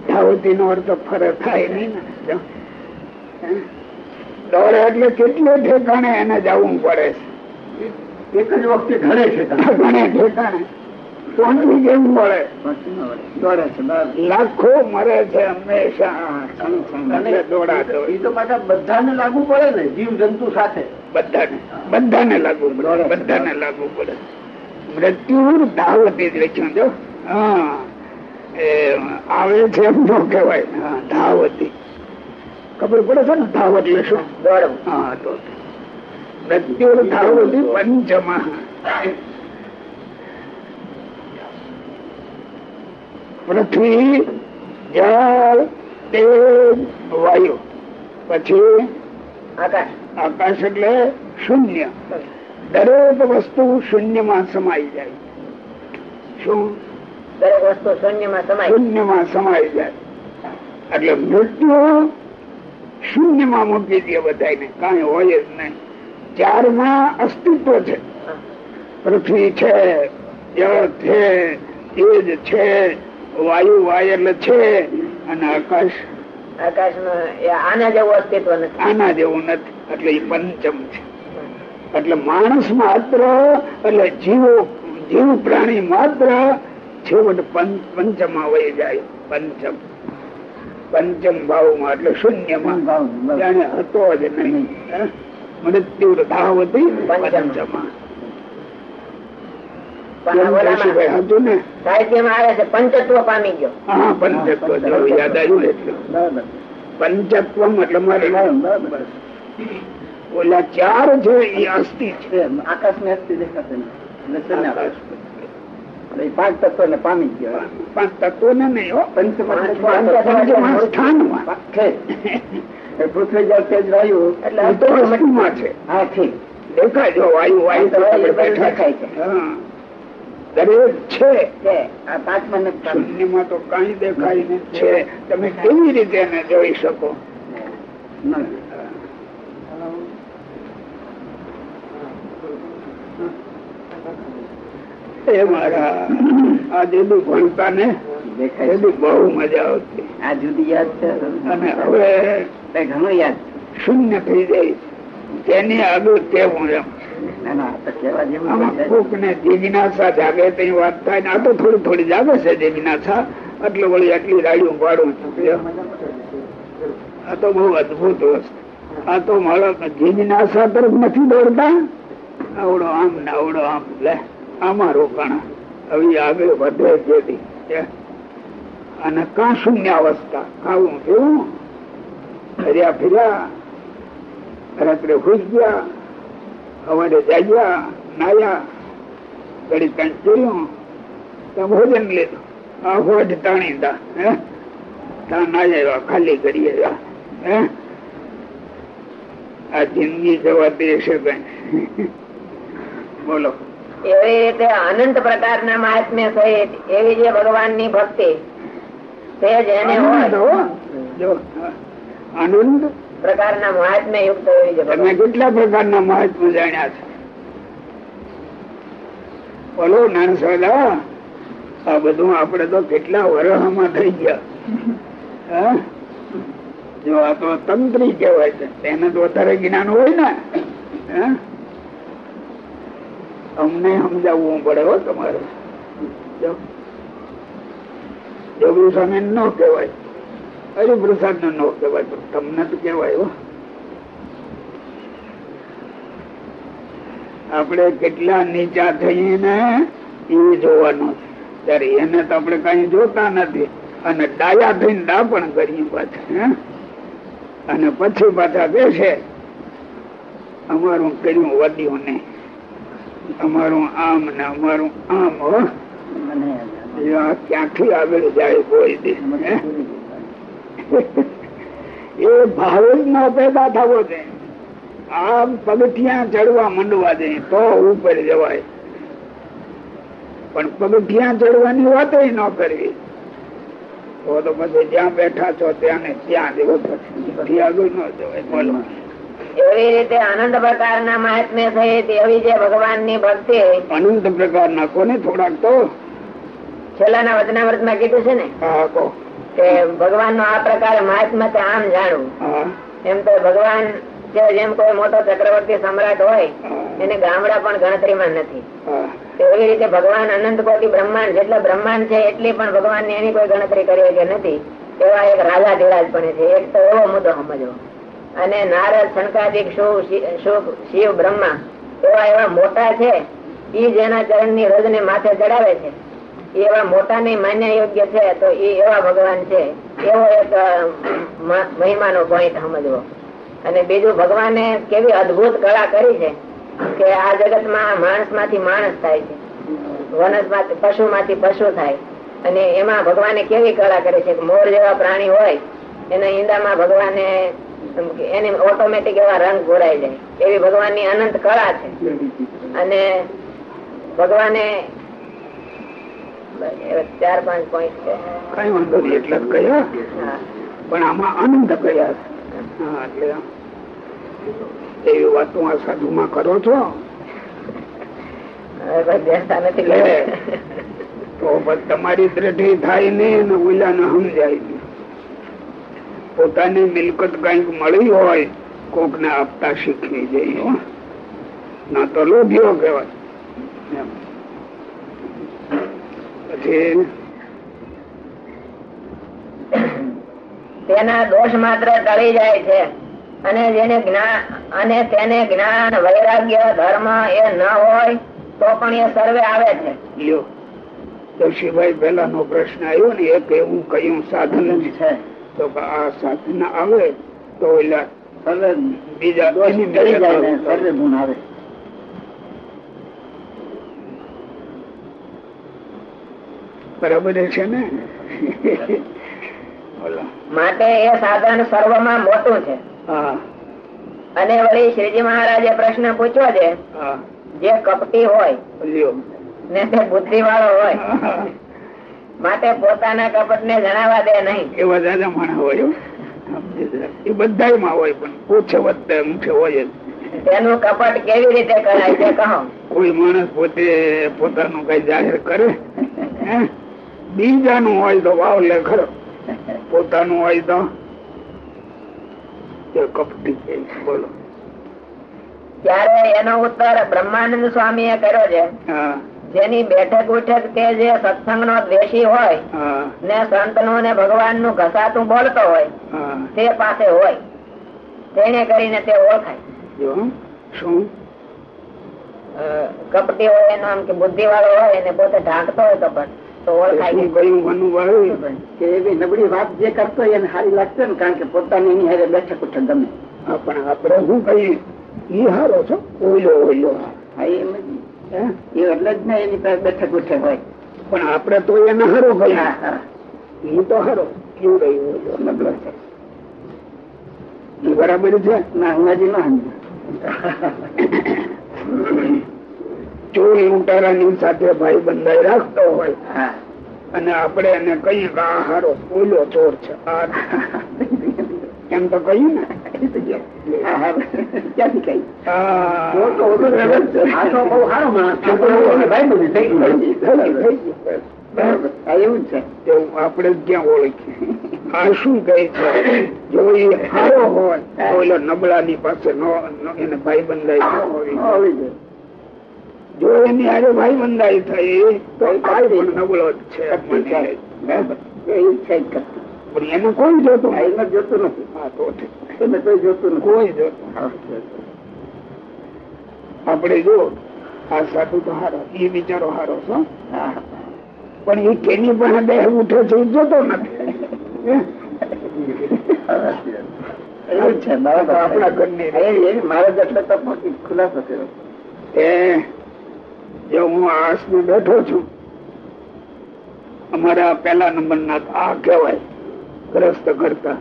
ધાવતી નો અર્થ ફરે થાય નહીં ને? દોડે એટલે કેટલે ઠેકાણે એને જવું પડે છે. એક જ વખતે ઘરે છે ઘણે જવું છે લાખો મરે છે હંમેશા. દોડા એ તો પાછા બધાને લાગુ પડે ને જીવ જંતુ સાથે. બધાને બધાને લાગુ પડે બધાને લાગુ પડે. મૃત્યુ ધાવતી જ લખ્યું જો હા. એ આવે છે એમ ન કહેવાય. ધાવતી. ખબર પડે છે ને ધાવ એટલે શું હા તો. મૃત્યુ પંચમ. પૃથ્વી જળ તેજ વાયુ. પછી આકાશ. આકાશ એટલે શૂન્ય. દરેક વસ્તુ શૂન્યમાં સમાઈ જાય. શું? દરેક વસ્તુ શૂન્યમાં સમાય શૂન્યમાં સમાઈ જાય. એટલે મૃત્યુ શૂન્યમાં મૂકી દે બધાને કઈ હોય જ નહીં. ચારમાં અસ્તિત્વ છે. પૃથ્વી છે જળ છે તેજ છે વાયુ વાયલ છે અને આકાશ. આકાશ આના જેવું અસ્તિત્વ નથી. આના જેવું નથી. એટલે એ પંચમ છે. એટલે માણસ માત્ર એટલે જીવો જીવ પ્રાણી માત્ર છેવટ પંચ પંચમાં વહી જાય. પંચમ. પંચમ ભાવમાં એટલે શૂન્યમાં. જાણે હતો જ નહીં. હે? મૃત્યુ ધાવતી પંચમાં પણ કેમ ઓલામાં કેશુભાઈ હતું ને. સાહિત્યમાં આવે છે પંચત્વ પામી ગયો. હા પંચત્વ જો યાદ આવ્યું એટલે. બરાબર પંચત્વમ એટલે મારે ઓલા ચાર છે એ અસ્થિ છે. આકાશ ને અસ્થિ દેખાતા પાંચ તત્વો ને પામી ગયો. પાંચ તત્વો ને નહીં છે. એ પૃથ્વી જળ તેજ વાયુ. એટલે એ છે. હા ઠીક દેખાય જો વાયુ વાયુ તો બેઠા દેખાય છે. દરેક છે. છે. આ પાંચમા શૂન્યમાં તો કઈ દેખાય ને છે. તમે કેવી રીતે એને જોઈ શકો? એ મારા આ જેટલું ભણતા ને દેખાય બહુ મજા આવતી. આ જુદી યાદ છે. અને હવે ઘણું યાદ શૂન્ય થઈ જાય. તેની આગળ કેવું એમ. કોક ને જિજ્ઞાસા જાગે તે વાત થાય ને આ તો થોડી થોડી જાગે છે જિજ્ઞાસા એટલે વળી આટલી રાડ્યું પાડું છું આ તો બહુ અદભુત વસ્તુ. આ તો મારા જિજ્ઞાસા તરફ નથી દોડતા. આવડો આમ ને આવડો આમ. લે આમાં રોકાણા. હવે આગળ વધે જેથી. અને કા શૂન્ય અવસ્થા. ખાવું પીવું? ફર્યા ફર્યા રાત્રે ઘુસ ગયા સવારે જાગ્યા નાયા ઘડી કઈ કર્યું ત્યાં ભોજન લીધું. આ હોજ તાણી દા ત્યાં ના નાયા ખાલી કરી આવ્યા હે? આ જિંદગી જવાતી હશે કઈ બોલો. એવી રીતે અનંત પ્રકારના મહાત્મ્ય સહિત એવી જે ભગવાનની ભક્તિ તે જેને આનંદ હોય. આનંદ? પ્રકારના મહાત્મા યુક્ત એવી જે તમે કેટલા પ્રકારના મહાત્મા જાણ્યા છે? બોલો નાનસોદા આ બધું આપણે તો કેટલા વરહમાં થઈ ગયા. જો આ તો તંત્રી કહેવાય છે તેને તો વધારે જ્ઞાન હોય ને. હે? અમને સમજાવવું પડે હો તમારે. જો. જોગી સ્વામી ન કહેવાય. હરિપ્રસાદ નો ન કહેવાય તમને તો કેવાય આપણે કેટલા નીચા થઈને એ જોવાનું ત્યારે એને તો આપણે કઈ જોતા નથી. અને ડાયા થઈને ડાપણ કરીએ પાછા? અને પછી પાછા બેસે. અમારું કર્યું વધ્યું નહીં. અમારું આમ ને અમારું આમ ક્યાંથી આગળ જાય કોઈ દિવસ હે? એ ભાવ જ ન પેદા થવો છે. આ પગથિયા ચડવા માંડવા દે તો ઉપર જવાય. પણ પગથિયા ચડવાની વાત ન કરવી. તો તો પછી જ્યાં બેઠા છો ત્યાં ને ત્યાં દેવો પછી આગળ ન જવાય. બોલો. એવી રીતે અનંત પ્રકારના મહાત્મ્ય થઈ તેવી જે ભગવાનની ભક્તિ અનંત પ્રકારના કોને થોડાક તો? છેલ્લાના વચનામૃતમાં કીધું છે ને? હા કહો. કે ભગવાન નો આ પ્રકારે મહાત્મા તે આમ જાણવું એમ તો ભગવાન છે જેમ કોઈ મોટો ચક્રવર્તી સમ્રાટ હોય એને ગામડા પણ ગણતરીમાં નથી. એવી રીતે ભગવાન અનંત કોટી બ્રહ્માંડ જેટલા બ્રહ્માંડ છે એટલી પણ ભગવાનની એની કોઈ ગણતરી કરી કે નથી. એવા એક રાજા ધીરાજ પણ છે. એક તો એવો મુદ્દો સમજવો. અને નારદ શંકાદિક શુભ શુભ શિવ બ્રહ્મા એવા એવા મોટા છે ઈ જેના ચરણની રજ ને માથે ચડાવે છે. એવા મોટા ને માન્ય યોગ્ય છે, તો એ એવા ભગવાન છે. એવો એક મહિમા નો પોઈન્ટ સમજવો. અને બીજું ભગવાને કેવી અદભુત કળા કરી છે કે આ જગતમાં માણસમાંથી માણસ થાય છે. વનસ્પતિ પશુ માંથી પશુ થાય. અને એમાં ભગવાને કેવી કળા કરી છે મોર જેવા પ્રાણી હોય, એના ઈંડામાં ભગવાને, એની ઓટોમેટિક એવા રંગ ઘોરાઈ જાય. એવી ભગવાનની અનંત કળા છે. અને ભગવાને ચાર પાંચ પોઈન્ટ છે. કઈ વાંધો નહીં એટલે કયા પણ આમાં આનંદ કયા? એટલે એવી વાતો આ સાધુમાં કરો છો. તો તમારી દ્રઢી થાય ને ને સમજાય. પોતાની મિલકત કંઈક મળી હોય કોક ને આપતા શીખવી જઈએ ના તો લોભ્યો કહેવાય. પછી તેના દોષ માત્ર ટળી જાય છે. અને જેને જ્ઞાન અને તેને જ્ઞાન વૈરાગ્ય ધર્મ એ ન હોય તો પણ એ સર્વે આવે છે. તુલસીભાઈ પેલા નો પ્રશ્ન આવ્યો ને એક એવું કયું સાધન છે? છે? તો આ સાધન આવે તો બીજા ગુણ આવે. બરાબર છે ને? માટે એ સાધન સર્વમાં મોટું છે. અને વળી શ્રીજી મહારાજે પ્રશ્ન પૂછ્યો છે જે કપટી હોય ને તે બુદ્ધિ વાળો હોય માટે પોતાના કપટ ને જણાવવા દે નહીં. એવા દાદા માણસ હોય એ બધા માં હોય પણ પૂછે વધતા મુખે હોય તેનું કપટ કેવી રીતે કરાય છે કહો. કોઈ માણસ પોતે પોતાનું કઈ જાહેર કરે હે? બીજાનું હોય તો વાવ લે ખરો. પોતાનું હોય તો કપટી બોલો. ત્યારે એનો ઉત્તર બ્રહ્માનંદ સ્વામી એ કર્યો છે. જેની બેઠક ઉઠક તે જે સત્સંગ નો દ્વેષી હોય ને સંતનું ને ભગવાનનું ઘસાતું બોલતો હોય તે પાસે હોય. તેને કરીને તે ઓળખાય. શું? કપટી હોય એનો આમ કે બુદ્ધિ વાળો હોય એને પોતે ઢાંકતો હોય તો ઓળખાય નબળી વાત જે કરતો એને સારી લાગશે ને કારણ કે પોતાની એની હારે બેઠક ઉઠે ગમે. પણ આપડે શું કહીએ ઈ હારો છો? ઓઈલો ઓઈલો એટલે જ ને એની પાસે બેઠક ઉઠે હોય. પણ આપડે તો એને હારો કહીએ. ઈ તો હારો. કેવું રહ્યું ઓઈલો નબળો છે. બરાબર છે? ના અંગાજી ના ન સમજુ. ચોરી ઉતારાની સાથે ભાઈ બંધાઈ રાખતો હોય અને આપણે એને કહીએ કે આ હારો ઓઈલો ચોર છે એમ તો કહ્યું ને હા, હા. ક્યાંથી કઈ આ ચોર તો ઓછો જ રહે છે. આ તો બહુ સારો માણસ છે. પણ ભાઈ બધું થઈ ગયું. થઈ ગયું, થઈ ગયું. બરાબર. હા, એવું જ છે એવું આપણે જ ક્યાં ઓળખીએ આ શું કહે છે જો એ હારો હોય ઓલો નબળાની પાસે નો નો- એને ભાઈ બંધાઈ હોવી જોઈએ. જો એની આજે ભાઈ મંદાઈ થઈ તો ભાઈ પણ નબળો છે એને કોઈ જોતું જોતું નથી. જોતું કોઈ જોતું. આપણે જો આ સાધુ તો હારો એ બિચારો હારો છો પણ એ કેની પણ દેહ ઉઠે છે જોતો નથી. આપણા ઘરની મારે તો ખુલાસો થયો એ જો હું આ આસમાં બેઠો છું અમારા પેલા નંબર ના આ કહેવાય ગ્રસ્ત કરતા.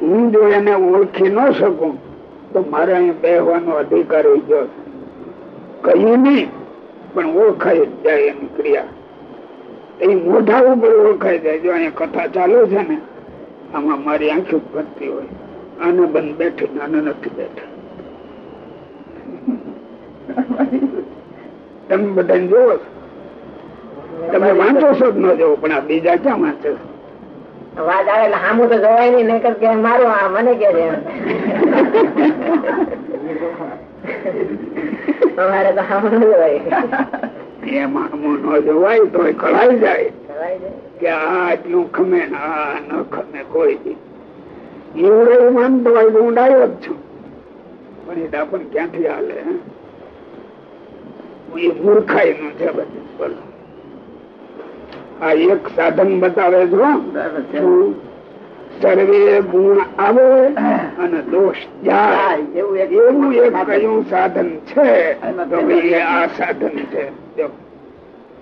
હું. જો એને ઓળખી ન શકું તો મારે અહીં બેહવાનો અધિકાર છે. કહ્યું નહીં પણ ઓળખાય જાય એની ક્રિયા. એ મોઢા ઉપર ઓળખાઈ જાય જો અહીંયા કથા ચાલુ છે ને આમાં મારી આંખો ઉપરતી હોય. આને બંધ બેઠી આને નથી બેઠી. તમે બધાને જોવો. છો? તમે વાંચો છો જ ન જવો પણ આ બીજા ક્યાં વાંચો વાત આવે એટલે હામું તો જોવાય નહીં નહીતર કે મારું આ મને કે અમારે તો હામું ન જોવાય. એમાં આમાં ન જોવાય તો કળાઈ જાય. કે આ એટલું ખમે ને આ ન ખમે કોઈ એવું માનતો હોય તો હું ડાયો જ છું. પણ એ ડાપણ ક્યાંથી હાલે હે? એ મૂર્ખાઈ નું છે બધું. બોલો. આ એક સાધન બતાવે છો સર્વે ગુણ આવે અને દોષ જાય. એવું એક કયું સાધન છે? તો આ સાધન છે.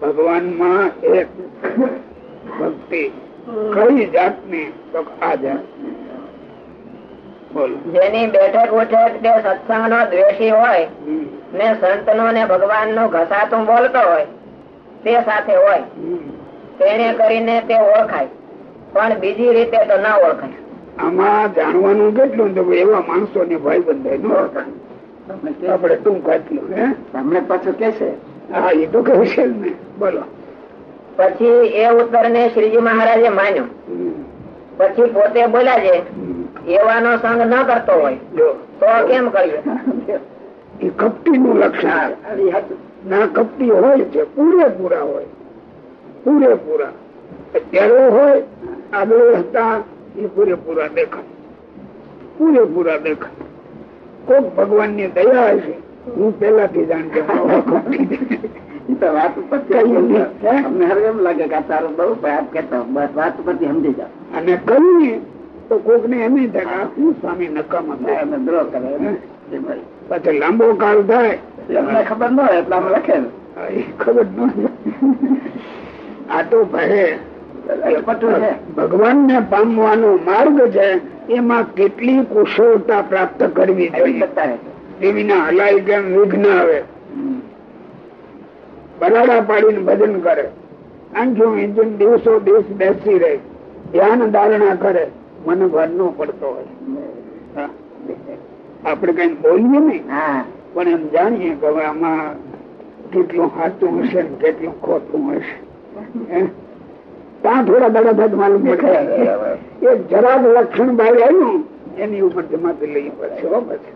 ભગવાનમાં એક ભક્તિ. કઈ જાતની? તો આ જાત જેની બેઠક ઉઠક તે સત્સંગ નો દ્વેષી હોય ને સંત નો ને ભગવાનનું ઘસાતું બોલતો હોય તે સાથે હોય. તેને કરીને તે ઓળખાય પણ બીજી રીતે તો ના ઓળખાય. આમાં જાણવાનું કેટલું તો એવા માણસો ને ભય બંધાય ન ઓળખાય. આપડે ટૂંક આટલું હે? તમને પાછું કેશે હા એ તો કહ્યું છે ને. બોલો. પછી એ ઉત્તર ને શ્રીજી મહારાજે માન્યો. પછી પોતે બોલ્યા છે. એવાનો સંગ ન કરતો હોય. તો કેમ કરીએ એ કપટી નું લક્ષણ ના કપટી હોય છે પૂરેપૂરા હોય. પૂરેપૂરા. અત્યારે હોય આગળ હતા એ પૂરેપૂરા દેખાય. પૂરેપૂરા દેખાય. કોક ભગવાનની દયા હશે હું પેલાથી તો વાત કઈ અમને એમ લાગે કે તારો બહુ આપ કેતા બસ વાત પછી સમજી જાઓ. અને કરી તો કોક ને એમ થાય શું સ્વામી નકામા થાય દ્રોહ કરે. પછી લાંબો કાળ થાય. એમને ખબર ન હોય એટલે આમ લખે. ખબર ન આ તો ભરે ભગવાન ને પામવાનો માર્ગ છે એમાં કેટલી કુશળતા પ્રાપ્ત કરવી જોઈએ. દેવીના કેમ વિઘ્ન આવે. બરાડા પાડીને ભજન કરે. આંખ્યું દિવસો દિવસ બેસી રહે ધ્યાન ધારણા કરે. મને ભાર નો પડતો હોય. આપડે આપણે કઈ બોલીએ નહીં. પણ એમ જાણીએ કે હવે આમાં કેટલું સાચું હશે ને કેટલું ખોટું હશે. ત્યાં થોડા દાડા તો માલુમ પડે. એ જરાક લક્ષણ બહાર આવ્યું એની ઉપર જમાતી લઈ પડશે હો પછી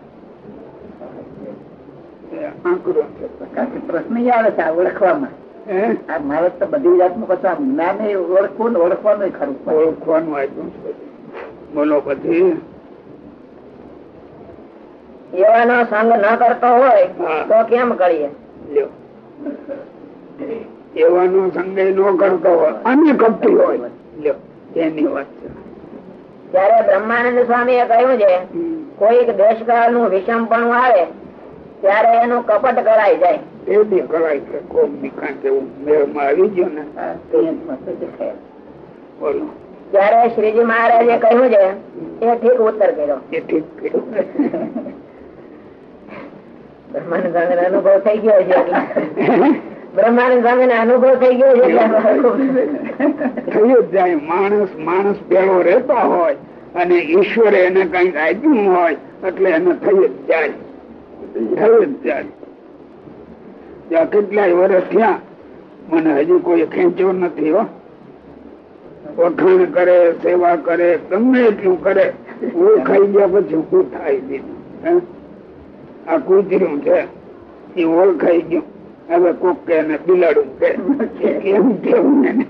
આંકડો પ્રશ્ન આવે છે ઓળખવામાં. મારે તો બધી જાતનું પછી જ્ઞાન ઓળખવું ને ઓળખવાનું ખરું. ઓળખવાનું બધું. બોલો પછી એવાનો સંગ ન કરતો હોય તો કેમ કરીએ? એવાનો સંગ ન કરતો હોય અને કરતી હોય. એની વાત છે. ત્યારે બ્રહ્માનંદ સ્વામી એ કહ્યું છે. કોઈક દેશકાળનું વિષમપણું આવે ત્યારે એનું કપટ કરાઈ જાય. એ બી કરાય છે કોકની કાંઈક એવું મેળમાં આવી ગયો ને હા. બોલો. ત્યારે શ્રીજી મહારાજે કહ્યું છે એ ઠીક ઉત્તર કર્યો. બ્રહ્માનંદ સ્વામી અનુભવ થઈ ગયો છે. બ્રહ્માનંદ સ્વામી ને અનુભવ થઈ ગયો છે. જાય. માણસ માણસ ભેળો રહેતો હોય અને ઈશ્વરે એને કંઈક આપ્યું હોય એટલે એને થઈ જ જાય. થઈ જ જાય. ત્યાં કેટલાય વર્ષ થયા. મને હજુ કોઈ ખેંચ્યો નથી હો. વખાણ કરે, સેવા કરે, ગમે એટલું કરે, હું ખાઈ ગયા પછી હું થાય આ કૂતર્યું છે. એ ઓળખાઈ ગયું. હવે કોક કે બિલાડું કે એમ કેવું ને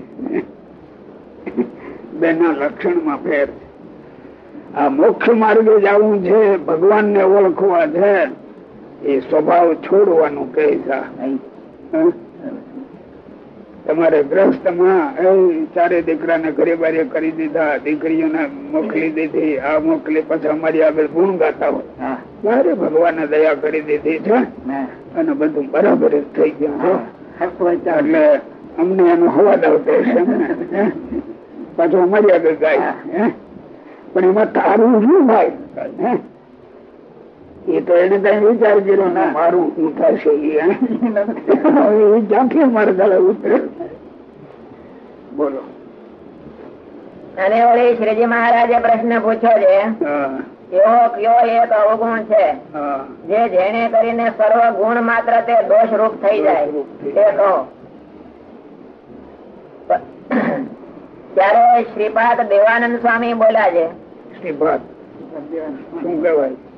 બેના લક્ષણમાં ફેર છે. આ મોક્ષ માર્ગે જવું છે ભગવાન ને ઓળખવા છે, એ સ્વભાવ છોડવાનું કહે છે? તમારે ગ્રસ્તમાં એવું ચારે દીકરાને ઘરે બારે કરી દીધા દીકરીઓને મોકલી દીધી આ મોકલી પછી અમારી આગળ ગુણ ગાતા હોય મારે ભગવાન દયા કરી દીધી છે અને બધું બરાબર જ થઈ ગયું. એટલે અમને એનો હવાદ આવતો? પાછું અમારી આગળ ગાય હે? પણ એમાં તારું શું ભાઈ હે? એ તો એને કઈ વિચાર કર્યો ના મારું થશે ઈ, એ. ક્યાંથી અમારે ગળે ઉતરે? બોલો. અને વળી શ્રીજી મહારાજે પ્રશ્ન પૂછ્યો છે. એવો કયો એક અવગુણ છે? જે જેને કરીને સર્વ ગુણ માત્ર તે દોષ રૂપ થઈ જાય. તે કહો. ત્યારે શ્રીપાદ દેવાનંદ સ્વામી બોલ્યા છે. શ્રીપાદ. શું કહેવાય?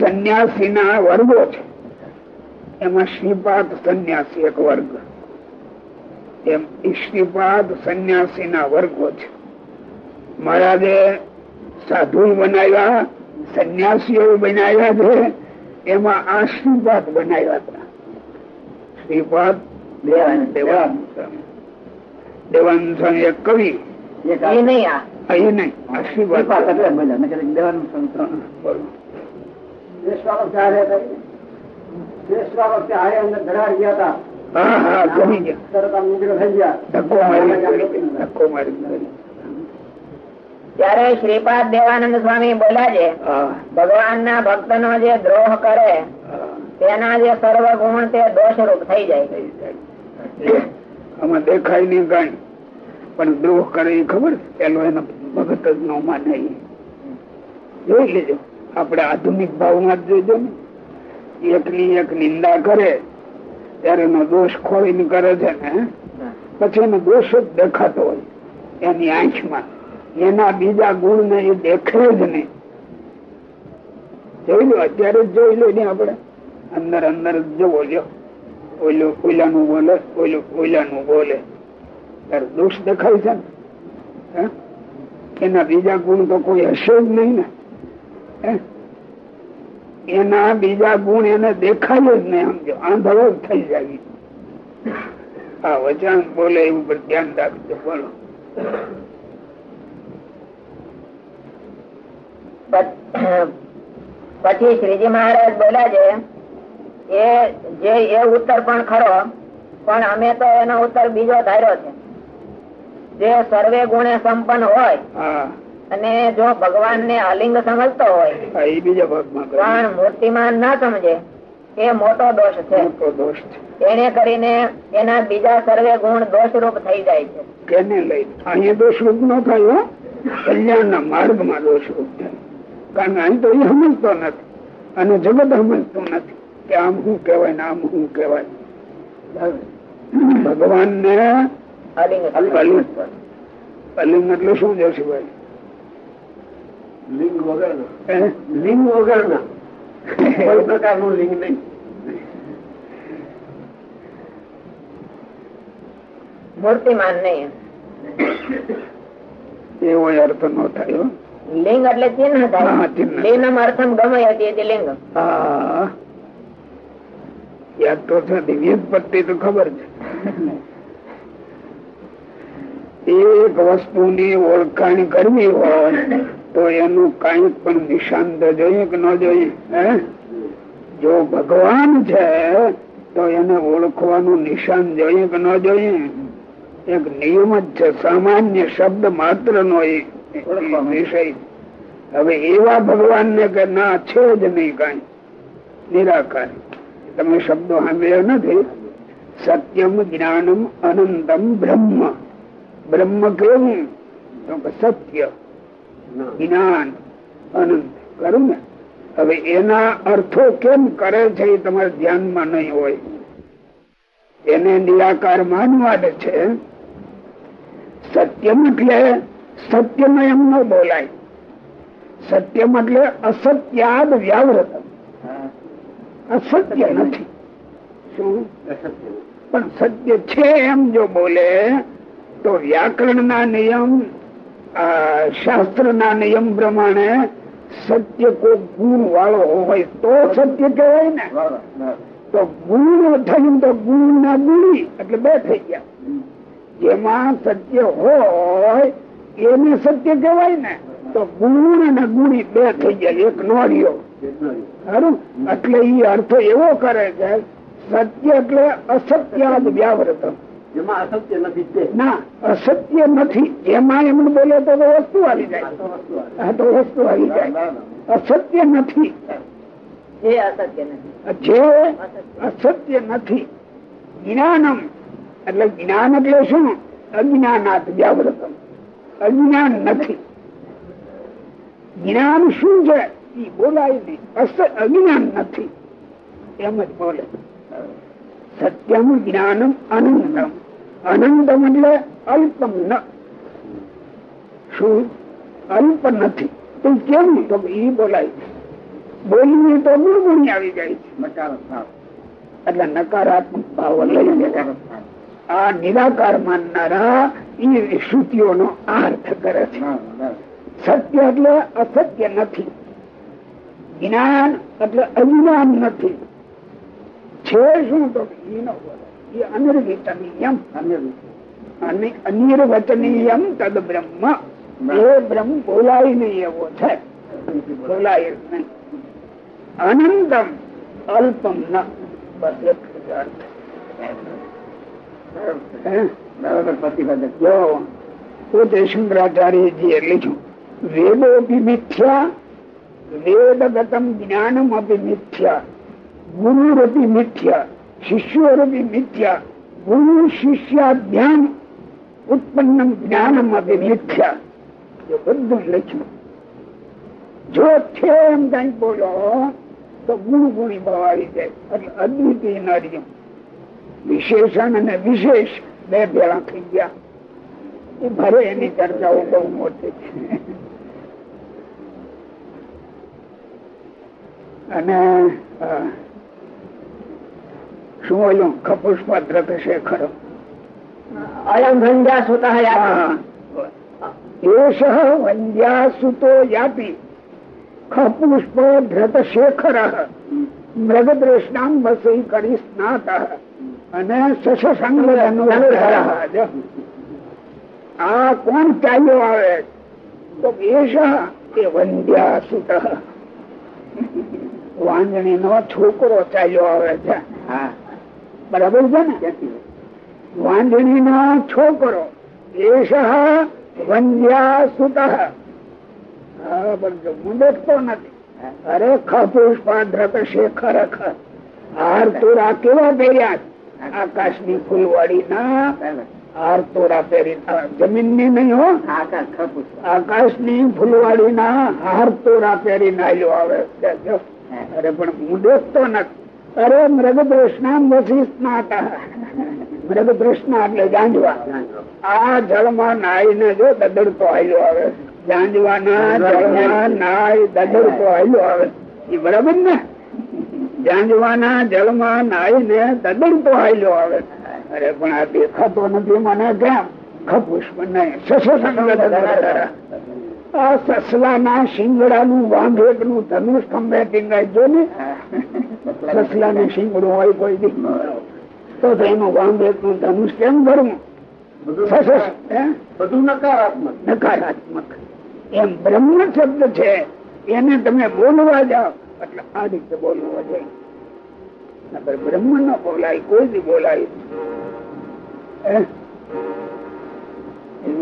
સંન્યાસી ના વર્ગો છે. એમાં શ્રીપાદ સંન્યાસી એક વર્ગ. એમ શ્રીપાદ સંન્યાસી ના વર્ગો છે. મહારાજે સાધુ બનાવ્યા, સંન્યાસીઓ બનાવ્યા છે. એમાં આ શ્રીપાદ બનાવ્યા હતા. શ્રીપાદ દેવાનંદ સ્વામી. એક કવિ. એ નહીં આ. ત્યારે શ્રીપાદ દેવાનંદ સ્વામી બોલ્યા છે ભગવાન ના ભક્ત નો જે દ્રોહ કરે તેના જે સર્વ ગુણ તે દોષ રૂપ થઈ જાય. આમાં દેખાય નહીં કઈ. પણ દ્રોહ કરે એ ખબર? પેલો એનો ભગત જ નો માને જોઈ લેજો. આપડે આધુનિક ભાવમાં જ જોઈજો ને. એકની એક નિંદા કરે, ત્યારે એનો દોષ ખોળીને કરે છે ને પછી એનો દોષ જ દેખાતો હોય. એની આંખમાં. એના બીજા ગુણ ને એ દેખે જ નહીં. જોઈ લો, અત્યારે જ જોઈ લો ને આપણે. અંદર અંદર જ જોવો જો ઓલું ઓલાનું બોલે, ઓલું ઓલાનું બોલે. ત્યારે દોષ દેખાય છે એના બીજા ગુણ તો કોઈ હશે જ નહીં ને. એના બીજા ગુણ એને દેખાય જ નહીં, સમજો? આંધળો જ થઈ જાય. આ વચન બોલે એવું પર ધ્યાન રાખજો, બોલો. પછી શ્રીજી મહારાજ બોલા છે એ જે એ ઉત્તર પણ ખરો પણ અમે તો એનો ઉત્તર બીજો ધાર્યો છે. જે સર્વે ગુણે સંપન્ન હોય અને જો ભગવાન ને અલિંગ સમજતો હોય બીજા. પણ મૂર્તિમાન ના સમજે એ મોટો દોષ છે. મોટો દોષ છે. એને કરીને એના બીજા સર્વે ગુણ દોષરૂપ થઈ જાય છે. કેને લઈ. અહીંયા દોષરૂપ ન થાય હો. કલ્યાણના માર્ગમાં દોષરૂપ થાય. કારણ અહીં તો એ સમજતો નથી અને જગત સમજતું નથી. કે આમ શું કહેવાય ને આમ શું કહેવાય? ભગવાન ને અલિંગ એટલે શું જશે ભાઈ લિંગ વગર લિંગ વગર ના. કોઈ પ્રકારનું લિંગ નહીં. મૂર્તિમાન નહીં એવો અર્થ નો થાય લિંગ એટલે ચિહ્ન થાય. ચિહ્ન. અર્થમ ગમે હતી લિંગ. હા. યાદ તો છે વ્યુત્પત્તિ તો ખબર છે. એક વસ્તુની ઓળખાણ કરવી હોય તો એનું કઈ પણ નિશાન તો જોઈએ કે ન જોઈએ જો ભગવાન છે તો એને ઓળખવાનું નિશાન જોઈએ કે ન જોઈએ? એક નિયમ જ છે સામાન્ય શબ્દ માત્ર નો વિષય. હવે એવા ભગવાન ને કે ના છે જ નહીં કઈ. નિરાકાર. તમે શબ્દો સાંભળ્યો નથી. સત્યમ જ્ઞાનમ અનંતમ બ્રહ્મ. બ્રહ્મ કેવું? તો સત્ય. જ્ઞાન, અનંત. કરું ને? હવે એના અર્થો કેમ કરે છે એ તમારે ધ્યાનમાં નહીં હોય. એને નિરાકાર માનવા છે. સત્યમ એટલે સત્યમાં એમ ન બોલાય. સત્યમ એટલે અસત્યાદ વ્યાવૃત. અસત્ય નથી. શું? પણ સત્ય છે એમ જો બોલે તો વ્યાકરણ ના નિયમ શાસ્ત્ર ના નિયમ પ્રમાણે સત્ય કોઈ ગુણ વાળો હોય તો સત્ય કહેવાય ને. તો ગુણ થયું તો ગુણ ના ગુણી એટલે બે થઈ ગયા. જેમાં સત્ય હોય એને સત્ય કહેવાય ને. તો ગુણ અને ગુણી બે થઈ ગયા એક નો એટલે ઈ અર્થ એવો કરે છે સત્ય એટલે અસત્ય નથી તે. ના અસત્ય નથી. એમાં એમને બોલે તો વસ્તુ આવી જાય. આ તો વસ્તુ આવી જાય. અસત્ય નથી. જે અસત્ય નથી. જે અસત્ય. નથી. જ્ઞાનમ. એટલે જ્ઞાન એટલે શું? અજ્ઞાનાત વ્યાવૃતમ અજ્ઞાન નથી. જ્ઞાન શું છે? એ બોલાય નહીં અસ અજ્ઞાન નથી. એમ જ બોલે. સત્યમ જ્ઞાનમ અનંતમ. અનંતમ એટલે અલ્પમ ન. શું? અલ્પ નથી. તો કેમ તો એ બોલાય બોલીએ તો ગુણગુણી આવી જાય છે. નકાર એટલે નકારાત્મક ભાવ લઈ આ નિરાકાર માનનારા એ શ્રુતિઓનો અર્થ કરે છે. સત્ય એટલે અસત્ય નથી. જ્ઞાન એટલે અજ્ઞાન નથી. છે શું તો એ અનિર્વિત અનિર્વચનીયમ તદ બ્રહ્મ. એ બ્રહ્મ બોલાય નહીં એવો છે. બોલાય નહીં. અનંતમ અલ્પમ ન. બસ પોતે શંકરાચાર્યજી એ વેદો મિથ્યા વેદગતમ જ્ઞાનમ અપી મિથ્યા ગુરુરપી મિથ્યા શિષ્યોરપી મિથ્યા ગુરુ શિષ્યાભ્યામ ઉત્પન્ન જ્ઞાનમ અપી મિથ્યા બધું લખ્યું જો છે એમ કઈ બોલો તો ગુણ ગુણી ભાવ આવી જાય એટલે અદ્વિતીય ન રહ્યું વિશેષણ અને વિશેષ બે ભેળા થઈ ગયા એ ભરે એની ચર્ચાઓ બહુ મોટી છે અને શું ઓલું ખપુષ્પાત્ર થશે ખરો. અયમ ભંજા સુત એષ વંદ્યાસુતો યાતિ ખપુષ્પ ધ્રત શેખર મૃગદ્રેષ્ણામ વસી કરી સ્નાત. અને સસંગ આ કોણ ચાલ્યો આવે? તો એશા એ વંદ્યા સુત. વાંજણી નો છોકરો ચાલ્યો આવે છે. બરાબર છે ને? વાંજણી નો છોકરો એશ વંદ્યા સુત. હું નથી. અરે ખપુષ્પાદ્રત શેખર હાર તોરા કેવા પહેર્યા આકાશની ફૂલવાડી ના. હાર તોરા પહેરી જમીનની નહીં હો. આકાશની ફૂલવાડી ના હાર તોરા પહેરી નાલ્યો આવે. અરે, પણ હું દેખતો નથી. અરે મૃગ તૃષ્ણા વસી મૃગ તૃષ્ણા એટલે ગાંજવા આ જળમાં નાઈને જો દદડતો હાલ્યો આવે, જાંજવાના જળમાં નાય દદડતો હાલ્યો આવે ને? જાંજવાના જળમાં આવે. અરે, પણ આ દેખાતો નથી મને કેમ? ખપુષ્પ નહીં. આ સસલાના શિંગડાનું વાંભેટનું ધનુષ ખંભે ટીંગાય જો ને સસલાનું શિંગડું હોય કોઈ દી. તો એનું વાંભેટનું ધનુષ કેમ ભરવું? બધું નકારાત્મક. નકારાત્મક. એમ બ્રહ્મ શબ્દ છે. એને તમે બોલવા જાઓ. એટલે આ રીતે બોલવા જાય. બ્રહ્મ ન બોલાય કોઈ બોલાય.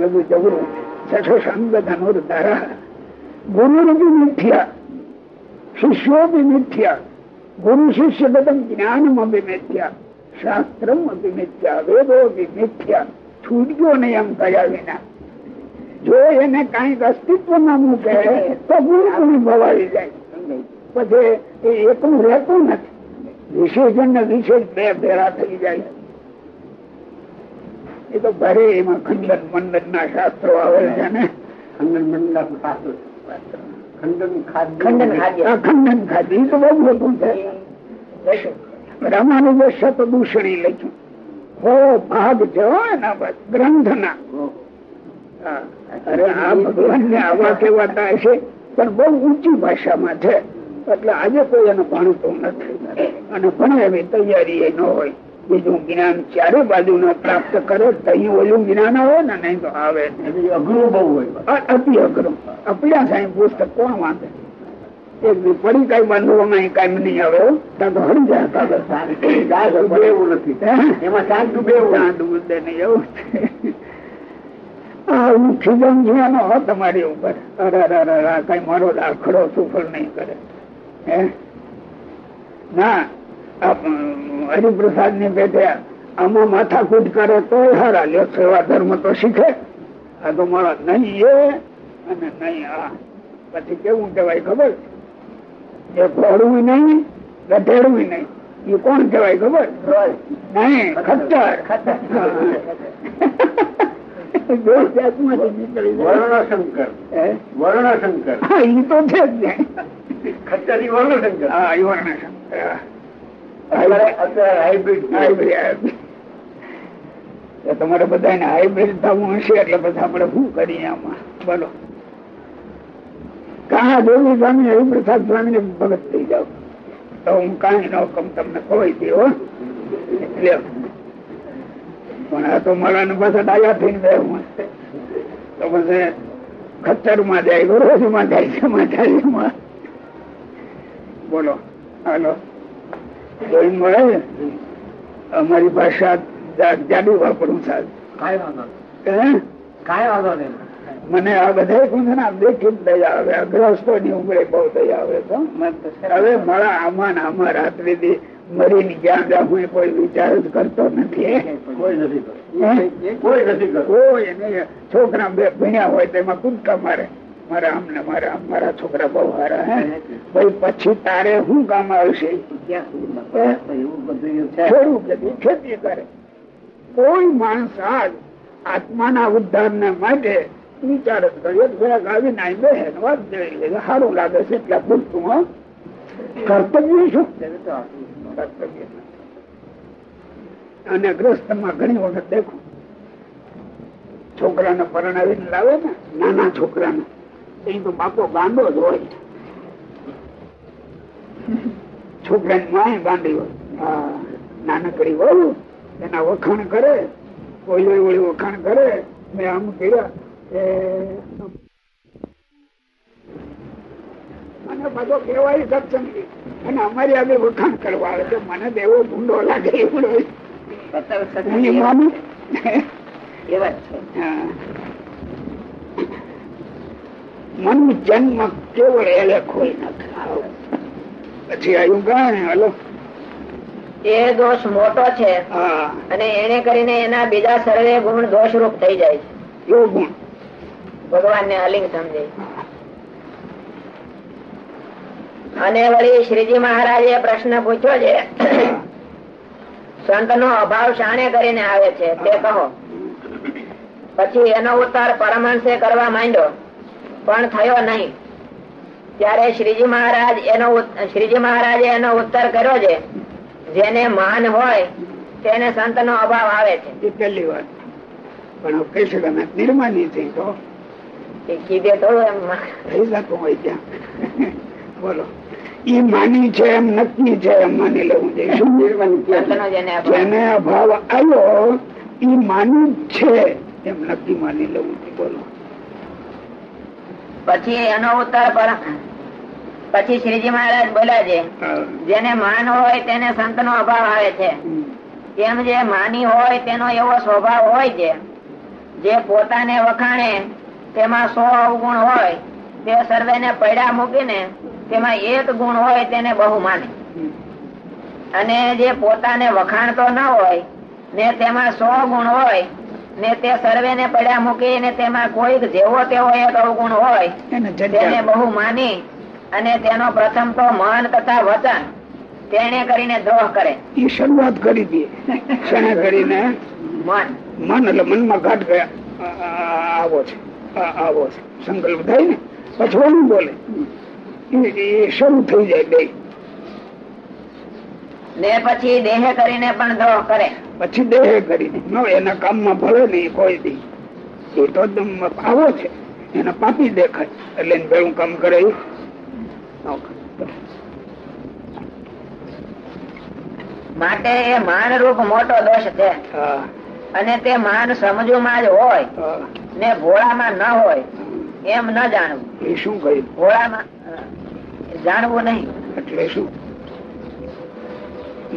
બધું જબરું. છસો સંગ ધનુર ધારા ગુરુ બી મિથ્યા શિષ્યો બી મિથ્યા ગુરુ શિષ્ય ગતમ જ્ઞાનમ અભી મિથ્યા શાસ્ત્રમ અભી મિથ્યા વેદો બી મિથ્યા છૂટક્યો નહીં એમ કયા વિના જો એને કંઈક અસ્તિત્વ ના મૂકે તો ગુરુ ભવાઈ જાય પછી એ એકલું રહેતું નથી વિશેષણ ને વિશેષ બે ભેરા થઈ જાય એ તો ભરે એમાં ખંડન મંડન ના શાસ્ત્રો આવે છે ને. ખંડન મંડન શાસ્ત્ર. ખંડન ખાધી તો બહુ મોટું છે. રામાનુજ શત દૂષણી લખ્યું. હો ભાગ છે એના પર. ગ્રંથ ના હા. અરે આ ભગવાન ને આવા કહેવાતા હશે પણ બહુ ઊંચી ભાષામાં છે. એટલે આજે કોઈ એનું ભણતું નથી. અને ભણે એવી તૈયારી એ ન હોય. બીજું જ્ઞાન ચારે બાજુ ન પ્રાપ્ત કરે તો ઓલું જ્ઞાન આવે ને નહીં તો આવે. અઘરું બહુ હોય. અતિ અઘરું. અપડ્યા સાહેબ પુસ્તક કોણ વાંચે? એક પડી કઈ બાંધવામાં કામ નહીં આવે ત્યાં તો જાય ડૂબે એવું નથી? એમાં ડૂબે નથી. ચાંદ ઉડે નહીં એવું. છે. આ હું ખીજમ છું હો તમારી ઉપર. અરે અરે કઈ મારો દાખલો સુફળ નહીં કરે. હે? ના હરિપ્રસાદ ને બેઠે આમાં માથાકૂટ કરે તો હારા. લ્યો સેવા ધર્મ તો શીખે. આ તો મારા નહીં એ અને નહીં આ. પછી કેવું કહેવાય ખબર? એ ફોડવું નહીં ગધેડવું નહીં. એ કોણ કહેવાય ખબર? નહીં ખતર. વર્ણશંકર. વર્ણશંકર. હા, એ તો છે જ ને. ખચ્ચરી વર્ણશંકર. હા, એ વર્ણશંકર. તમારે બધા હાઇબ્રિડ થવું હશે એટલે બધા આપડે શું કરીએ આમાં? બોલો. કાં દેવી સ્વામી, હરિપ્રસાદ સ્વામી ને ભગત થઈ જાવ તો હું કાંઈ ન કમ તમને ખોવાઈ લ્યો. પણ આ તો મારા ને પાછા ડાયા થઈને બેહું તો પછી ખચ્ચરમાં જાય ગરોજમાં જાય છે માં જાય. બોલો, હાલો. જોઈને મળે અમારી ભાષા જાડું વાપરું સાહેબ કાંઈ વાંધો. કાંઈ વાંધો નહીં. મને આ બધા કુંજના દેખી દયા આવે અગ્રસ્તો ની ઉમરે બહુ દયા આવે તો હવે મારા આમાં આમાં રાત્રિ થી મરીને ક્યાં જાઉં એ કોઈ વિચાર જ કરતો નથી કોઈ નથી કરતું. કોઈ નથી કરતું. કોઈ નહીં છોકરા બે ભણ્યા હોય તેમાં કૂદકા મારે. મારા છોકરા બહુ સારા હે. પછી તારે શું કામ આવશે? કોઈ માણસ આજ આત્માના ઉદ્ધાર ને માટે વિચાર અહીં બેસે વાત જોઈ સારું લાગે છે એટલે પૂછતું હો. કર્તવ્ય શું? કર્તવ્ય. અને અને ગ્રસ્તમાં ઘણી વખત દેખો, છોકરાને પરણાવીને લાવે ને, નાના છોકરાને. એ તો બાપો ગાંડો જ હોય. છોકરાની માય ગાંડી હોય. નાનકડી વહુ એના વખાણ કરે ઓલી ઓળી વખાણ કરે મેં આમ કર્યા. એ બધો પાછો કહેવાય સત્સંગી. અને અમારી આગળ વખાણ કરવા આવે તો મને દેવો ભૂંડો લાગે એવડો. માનું એવા છે. હા. મન જન્મ કેવળ એને કોઈ નથી પછી આવ્યું કાંઈ હલો. એ દોષ મોટો છે અને એને કરીને એના બીજા સર્વે ગુણ દોષરૂપ થઈ જાય છે. એવો ગુણ? ભગવાન ને અલિંગ સમજે અને વળી શ્રીજી મહારાજે પ્રશ્ન પૂછ્યો છે સંત નો અભાવ શાણે કરીને આવે છે તે કહો. પછી એનો ઉત્તર પરમહંસે કરવા માંડ્યો. પણ થયો નહીં. ત્યારે શ્રીજી મહારાજ એનો શ્રીજી મહારાજે એનો ઉત્તર કર્યો છે. જેને માન હોય તેને સંત નો અભાવ આવે છે. એ પહેલી વાત. પણ કહી શકે ને નિર્માની થઈ તો. કીધે થોડું એમ. થઈ જતું હોય ત્યાં. બોલો. ઈ માની છે એમ નક્કી છે એમ માની લેવું છે. શું નિર્માણ જેને અભાવ. આવ્યો ઈ માની છે. એમ નક્કી માની લેવું છે. બોલો. પછી એનો ઉત્તર પર પછી શ્રીજી મહારાજ બોલ્યા છે જેને માન હોય તેને સંત નો અભાવ આવે છે. હમ. જે માની હોય તેનો એવો સ્વભાવ હોય છે જે પોતાને વખાણે તેમાં સો અવગુણ હોય તે સર્વેને પૈડા મૂકીને તેમાં એક ગુણ હોય તેને બહુ માને. અને જે પોતાને વખાણતો ન હોય ને તેમાં સો ગુણ હોય ને તે સર્વેને પડ્યા મૂકીને તેમાં કોઈક જેવો તેવો એક અવગુણ હોય તેને બહુ માની અને તેનો પ્રથમ તો મન તથા વચન તેને કરીને દ્રોહ કરે. એ શરૂઆત કરી દે. શેને કરીને? મન. મન એટલે મનમાં ઘાટ ગયા. આવો છે. આવો છે. સંકલ્પ થાય ને? પછી બોલે. ઈ શરૂ થઈ જાય બે. ને પછી દેહ કરીને પણ દ્રોહ કરે. પછી દેહ કરીને. એના કામમાં ભલે નહીં કોઈ દી તું તો આવો છે. એને પાપી દેખાય. એટલે એને ભેળું કામ કરે. માટે એ માન રૂપ મોટો દોષ છે. અને તે માન સમજુમાં જ હોય. ને ભોળામાં ન હોય એમ ન જાણવું. એ શું કહ્યું? ભોળામાં જાણવું નહીં. એટલે શું?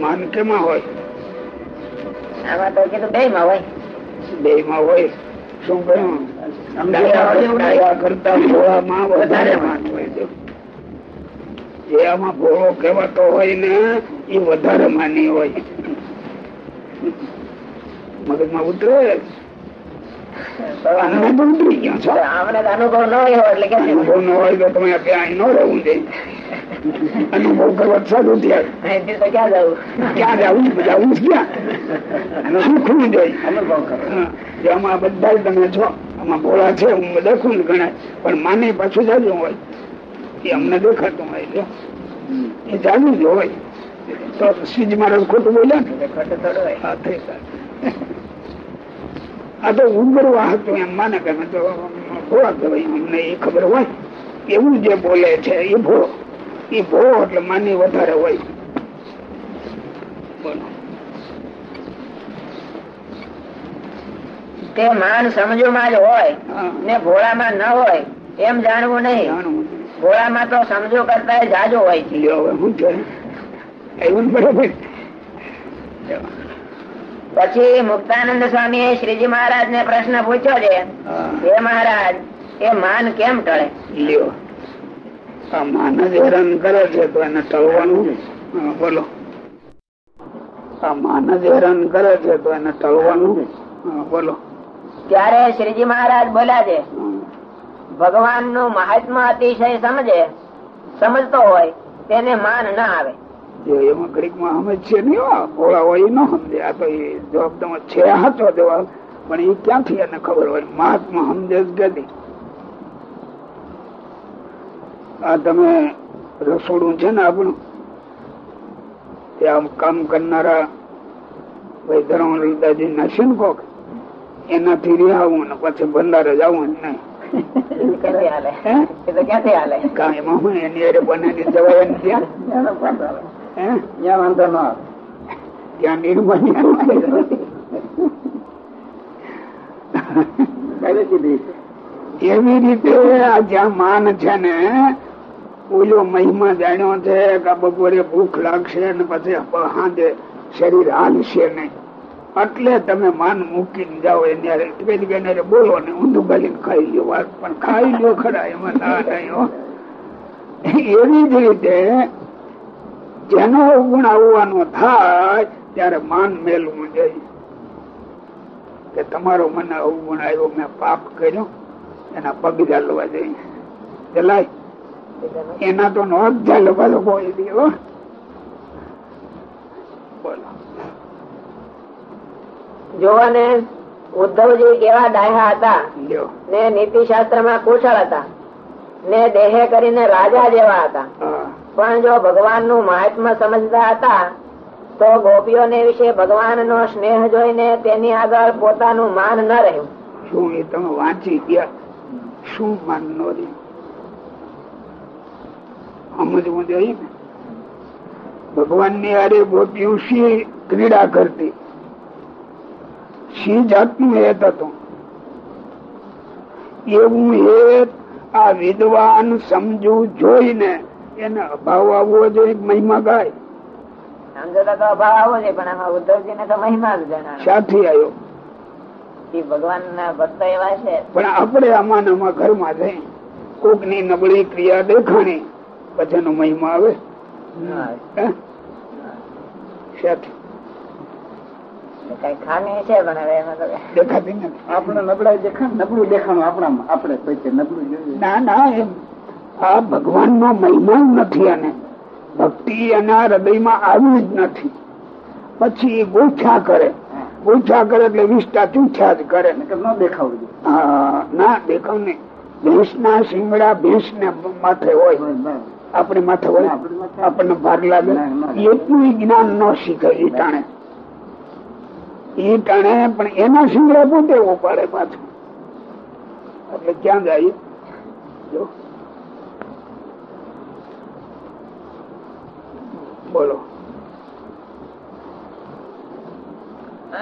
માન કેમાં હોય? બે માં હોય બે માં હોય. શું કહ્યું? કરતા ભોળામાં વધારે માન હોય જે આમાં ભોળો કહેવાતો હોય ને એ વધારે માની હોય. મગજમાં ઉતરે? આનંદ ઉતરી ગયા છો? અનુભવ ન હોય એટલે કે અનુભવ ન હોય તો તમે ત્યાં ન રહેવું જોઈએ અનુભવ કરવા સારું થયા ક્યાં જવું ક્યાં જવું જવું જ ક્યાં? શીખવું જોઈએ હા, જે આમાં બધા જ તમે છો. આમાં બોલા છે હું દેખું ને ગણાય. પણ માને પાછું જાજુ હોય. એ અમને દેખાતું હોય જો એ જાજુ જ હોય. તો સીજ મારા ખોટું બોલ્યા ને? ખોટું થોડું હોય. આ તો ઉંગરવા હતું એમ માને કે તો ભોળા કહેવાય અમને એ ખબર હોય. એવું જે બોલે છે એ ભો. એ ભો એટલે માની વધારે હોય. તે માન સમજુમાં જ હોય ને ભોળામાં ન હોય એમ જાણવું નહીં. ભોળામાં તો સમજો કરતા જાજો હોય છે. ને બરાબર. પછી મુક્તાનંદ સ્વામી શ્રીજી મહારાજ ને પ્રશ્ન પૂછ્યો છે હા. મહારાજ એ માન કેમ ટળે? લ્યો. આ માન જ હેરાન કરે છે તો એને ટળવાનું બોલો. આ માન જ હેરાન કરે છે તો એને ટળવાનું બોલો. ત્યારે શ્રીજી મહારાજ બોલ્યા છે. ભગવાનનું મહાત્મા અતિશય સમજે સમજતો હોય તેને માન ના આવે. જો એમાં ઘડીકમાં સમજ છે નહીં ઓળા હોય ન સમજે. આ તો એ જવાબદાર છે હાચો જવાબ. પણ એ ક્યાંથી એને ખબર હોય? મહાત્મા સમજે ગદી. આ તમે રસોડું છે ને આપણું? ત્યાં કામ કરનારા ભાઈ ધરમ લલિતાજી ના છે ને કોક? એનાથી રિહાવું ને પછી ભંડારે જવું જ નહીં. ક્યાંથી હાલે? કાંઈ એમાં હું એની બનાવી જવાય ત્યાં ત્યાં વાંધો ન આવે. ત્યાં નિર્માણ કાયદેસી દે છે. એવી રીતે આ જ્યાં માન છે ને ઓલો મહિમા જાણ્યો છે કે બપોરે ભૂખ લાગશે ને પછી સાંજે શરીર હાલશે નહીં. એટલે તમે માન મૂકીને જાઓ એને બોલો ને ઊંધું ગાલીને ખાઈ લ્યો વાત. પણ ખાઈ લ્યો ખરા એમાં ના નહીં એવી જ રીતે જેનો અવગુણ આવવાનો થાય ત્યારે માન મેલવું જોઈએ. કે તમારો મને અવગુણ આવ્યો મેં પાપ કર્યો એના પગ ઝાલવા જઈએ. ચલાય એના તો નો જ ચાલવા લોકો બોલો. જોવાને ઉદ્ધવજી કેવા ડાયા હતા. ને નીતિ શાસ્ત્રમાં કુશળ હતા. ને દેહે કરીને રાજા જેવા હતા. પણ જો ભગવાનનું મહાત્મા સમજતા હતા, તો ગોપીઓને વિશે ભગવાન નો સ્નેહ જોઈને તેની આગળ પોતાનું માન ન રહ્યું. શું એ તમે વાંચી ગયા? શું માન ન રહ્યું? સમજવું જોઈએ ને? ભગવાનની હારે ગોપીઓ શી ક્રીડા કરતી? શી જાતનું હેત હતું? એવું હેત આ વિદ્વાન સમજુ જોઈને એને અભાવ આવવો જોઈએ મહિમા ગાય. સમજતા તો અભાવ આવો છે પણ આમાં ઉદ્ધવજી ને તો મહિમા જ જણાવે સાથી આવ્યો. ભગવાન ના ભક્ત એવા છે. પણ આપણે આમાં ને આમાં ઘરમાં જઈ કોકની નબળી ક્રિયા દેખાણી પછી નો મહિમા આવે. હે? સાથી કઈ ખામી છે પણ હવે એમાં દેખાતી નથી. આપણે નબળાઈ દેખાય નબળું દેખાણું આપણામાં આપણે કોઈ નબળું જોઈએ. ના ના એમ આ ભગવાન નો મહિમા નથી અને ભક્તિ એના હૃદયમાં આવી જ નથી. પછી ગોઠા કરે. ગોછા કરે એટલે વિષ્ટા ચૂઠ્યા જ કરે. ન દેખાવું ના દેખાવ નહીં. ભેંસ ના શિંગડા ભેંસ ને માથે હોય. આપણે માથે હોય. આપણને ભાર લાગે. એટલું જ્ઞાન ન શીખે એ ટાણે. એ ટાણે પણ એના શિંગડા પોતે ઉપાડે પાછું. એટલે ક્યાં જાય જો બોલો.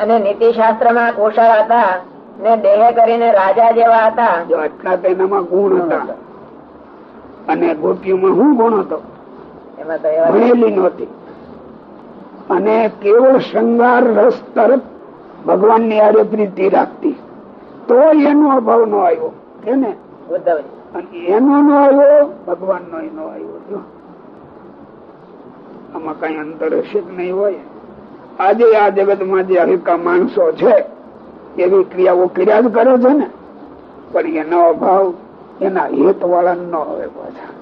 અને નીતિ શાસ્ત્રમાં કુશળ હતા ને દેહ કરીને રાજા જેવા હતા. જો આટલા તો એનામાં ગુણ હતા. અને ગોપીઓમાં શું ગુણ હતો? ભણેલી નહોતી. અને કેવળ શૃંગાર રસ તરફ ભગવાનની આરે પ્રીતિ રાખતી. તો એનો અભાવ નો આવ્યો. એને એનો નો આવ્યો ભગવાન નો એનો આવ્યો. આમાં કઈ અંતર હશે નહીં હોય. આજે આ જગત જે હલકા માણસો છે, એવી ક્રિયાઓ ક્રિયા જ કરે છે ને. પણ એનો અભાવ એના હેત વાળા નો આવે પાછા.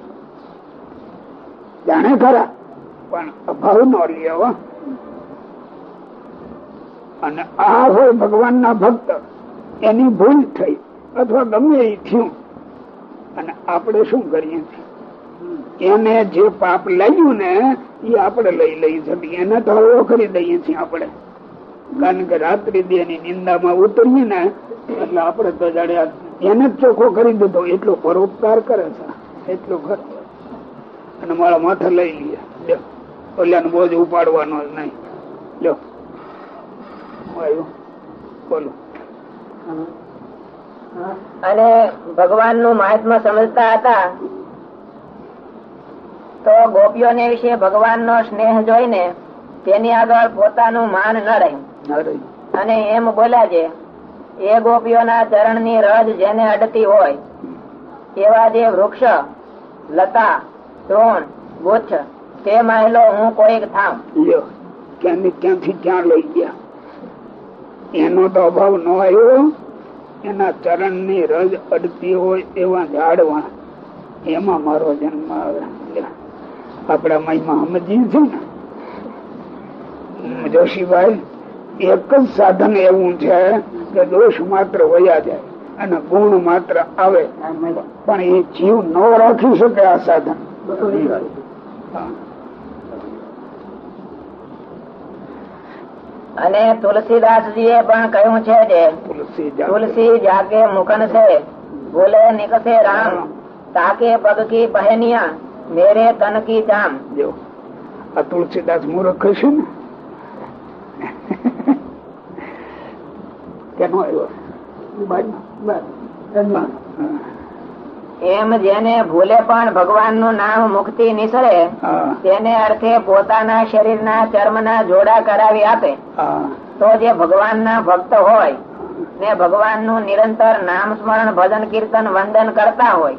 જાણે ખરા, પણ અભાવ નો લેવા અને આ હોય ભગવાન ના ભક્ત, એની ભૂલ થઈ, અથવા ગમે એ થયું. અને આપણે શું કરીએ છીએ? એને જે પાપ લાગ્યું ને, એ આપણે લઈ લઈ શકીએ. એને તો હળવો કરી દઈએ છીએ આપણે. કારણ કે રાત્રિ દી નિંદામાં ઉતરીએ ને, એટલે આપણે તો જાણે એને જ ચોખ્ખો કરી દીધો. એટલો પરોપકાર કરે છે. એટલો ઘર. અને મારા માથે લઈ લઈએ ઓલાનો બોજ ઉપાડવાનો જ નહીં. લ્યો. બોલો. અને ભગવાનનું મહાત્મા સમજતા હતા તો ગોપીઓને વિશે ભગવાન નો સ્નેહ જોઈને તેની આગળ પોતાનું માન ન રહ્યું અને એમ બોલ્યા છે એ ગોપીઓના ચરણની રજ જેને અડતી હોય એવા જે વૃક્ષ લતા તૃણ ગુચ્છ તે માહિલો હું કોઈક થામ ક્યાંથી ક્યાંથી ક્યાં લઈ ગયા? એનો તો અભાવ ન આવ્યો. એના ચરણની રજ અડતી હોય એવા ઝાડવા. એમાં મારો જન્મ આવે આપણા મહિમા સમજીએ છે ને. જોશીભાઈ એક જ સાધન એવું છે કે દોષ માત્ર વયા જાય અને ગુણ માત્ર આવે. પણ એ જીવ ન રાખી શકે આ સાધન. અને તુલસીદાસજી એ પણ કહ્યું છે કે તુલસી જાગે મુકન છે બોલે નિકસે રામ તાકે પગ કી પહેનિયા મેરે તન કી જામ. જો આ તુલસીદાસ મૂર્ખ છે ને? કેનો આવ્યો? એમ જેને ભૂલે પણ ભગવાનનું નામ મુક્તિ નિસરે તેને અર્થે પોતાના શરીર ના ચર્મ ના જોડા કરાવી આપે. તો જે ભગવાન ના ભક્ત હોય ને ભગવાનનું નિરંતર નામ સ્મરણ ભજન કીર્તન વંદન કરતા હોય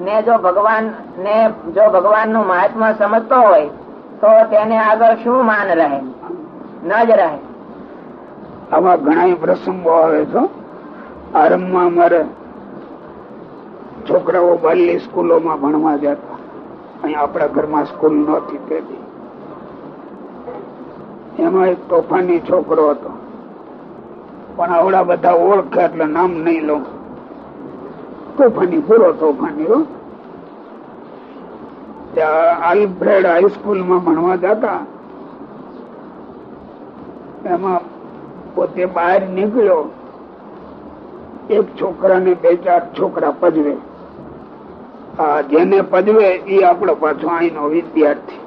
ને જો ભગવાન ને જો ભગવાનનું મહાત્મા સમજતો હોય, તો તેને આગળ શું માન રહે? ન જ રહે. આવા ઘણા પ્રસંગો આવે છે. આરંભમાં અમારે છોકરાઓ બાલ્ય સ્કૂલોમાં ભણવા જતા. અહીંયા આપણા ઘરમાં સ્કૂલ નહોતી તેથી એમાં એક તોફાની છોકરો હતો. પણ આવડા બધા ઓળખે એટલે નામ નહીં લઉં. તોફાની પૂરો તોફાની ત્યાં આલ્ફ્રેડ હાઈસ્કૂલમાં ભણવા જતા. એમાં પોતે બહાર નીકળ્યો. એક છોકરાને બે ચાર છોકરા પજવે. જેને પજવે એ આપણો પાછો અહીંનો વિદ્યાર્થી.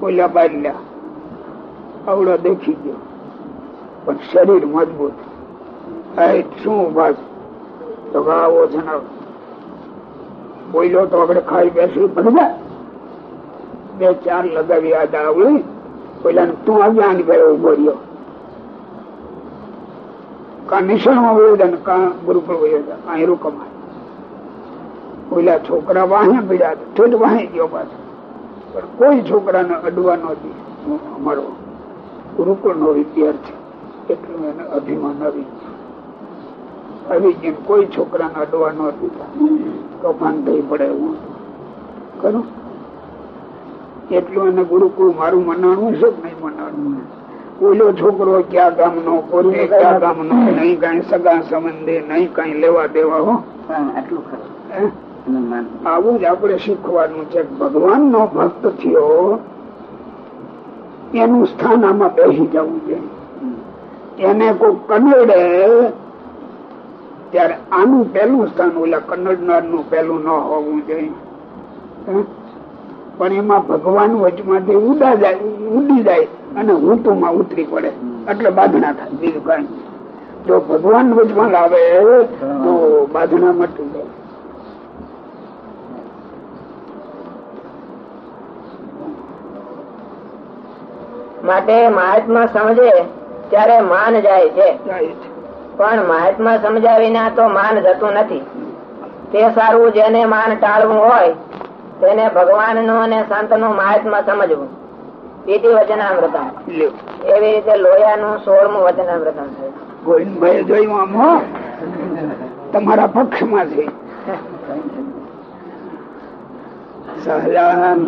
બોલ્યા બાલ્યા. આવડો દેખી ગયો. પણ શરીર મજબૂત. શું ઊભા તો આવો છે બોલ્યો તો આપણે ખાઈ બેસી બધા બે ચાર લગાવી યાદ પેલા તું આની ભાઈ ઊભો રહ્યો. કા નિશાળમાં ગુરુકુળ અહીં રોકમાં ઓલા છોકરા વાહે પીડ્યા ઠેઠ વાહે ગયો પાછો. પણ કોઈ છોકરાને અડવા નહોતી અમારો ગુરુકુળ નો વિદ્યાર્થી. એટલું એને અભિમાન આવી ગયું. આવી કોઈ છોકરાને અડવા નહોતી તોફાન થઈ પડે એવું. ખરું? એટલું એને ગુરુકુળ મારું મનાણું છે કે નહીં મનાણું? ઓલો છોકરો ક્યાં ગામ નો પોતે ક્યાં ગામ નો નહીં કઈ સગા સંબંધે નહીં કઈ લેવા દેવા હો. આટલું ખરું. આવું જ આપણે શીખવાનું છે ભગવાન નો ભક્ત થયો એનું સ્થાન આમાં બેસી જવું જોઈએ. એને કોઈ કન્નડે ત્યારે આનું પહેલું સ્થાન ઓલા કન્નડનારનું પહેલું ન હોવું જોઈએ. પણ એમાં ભગવાન વચમાંથી ઉડા જાય ઉડી જાય અને ઊંટુમાં ઉતરી પડે. એટલે બાંધણા થાય બીજું કારણ જો ભગવાન વચમાં લાવે તો બાંધણા મટી જાય. માટે મહાત્મા સમજે ત્યારે માન જાય છે. જાય છે. પણ મહાત્મા સમજાવીના તો માન જતું નથી. તે સારું જેને માન ટાળવું હોય તેને ભગવાનનું અને સંતનું મહાત્મા સમજવું. પીટી વચનામૃતમ. એવી રીતે લોયાનું સોળમું વચનામૃતમ છે. ગોવિંદભાઈ જોયું તમારા પક્ષમાં છે સહલાન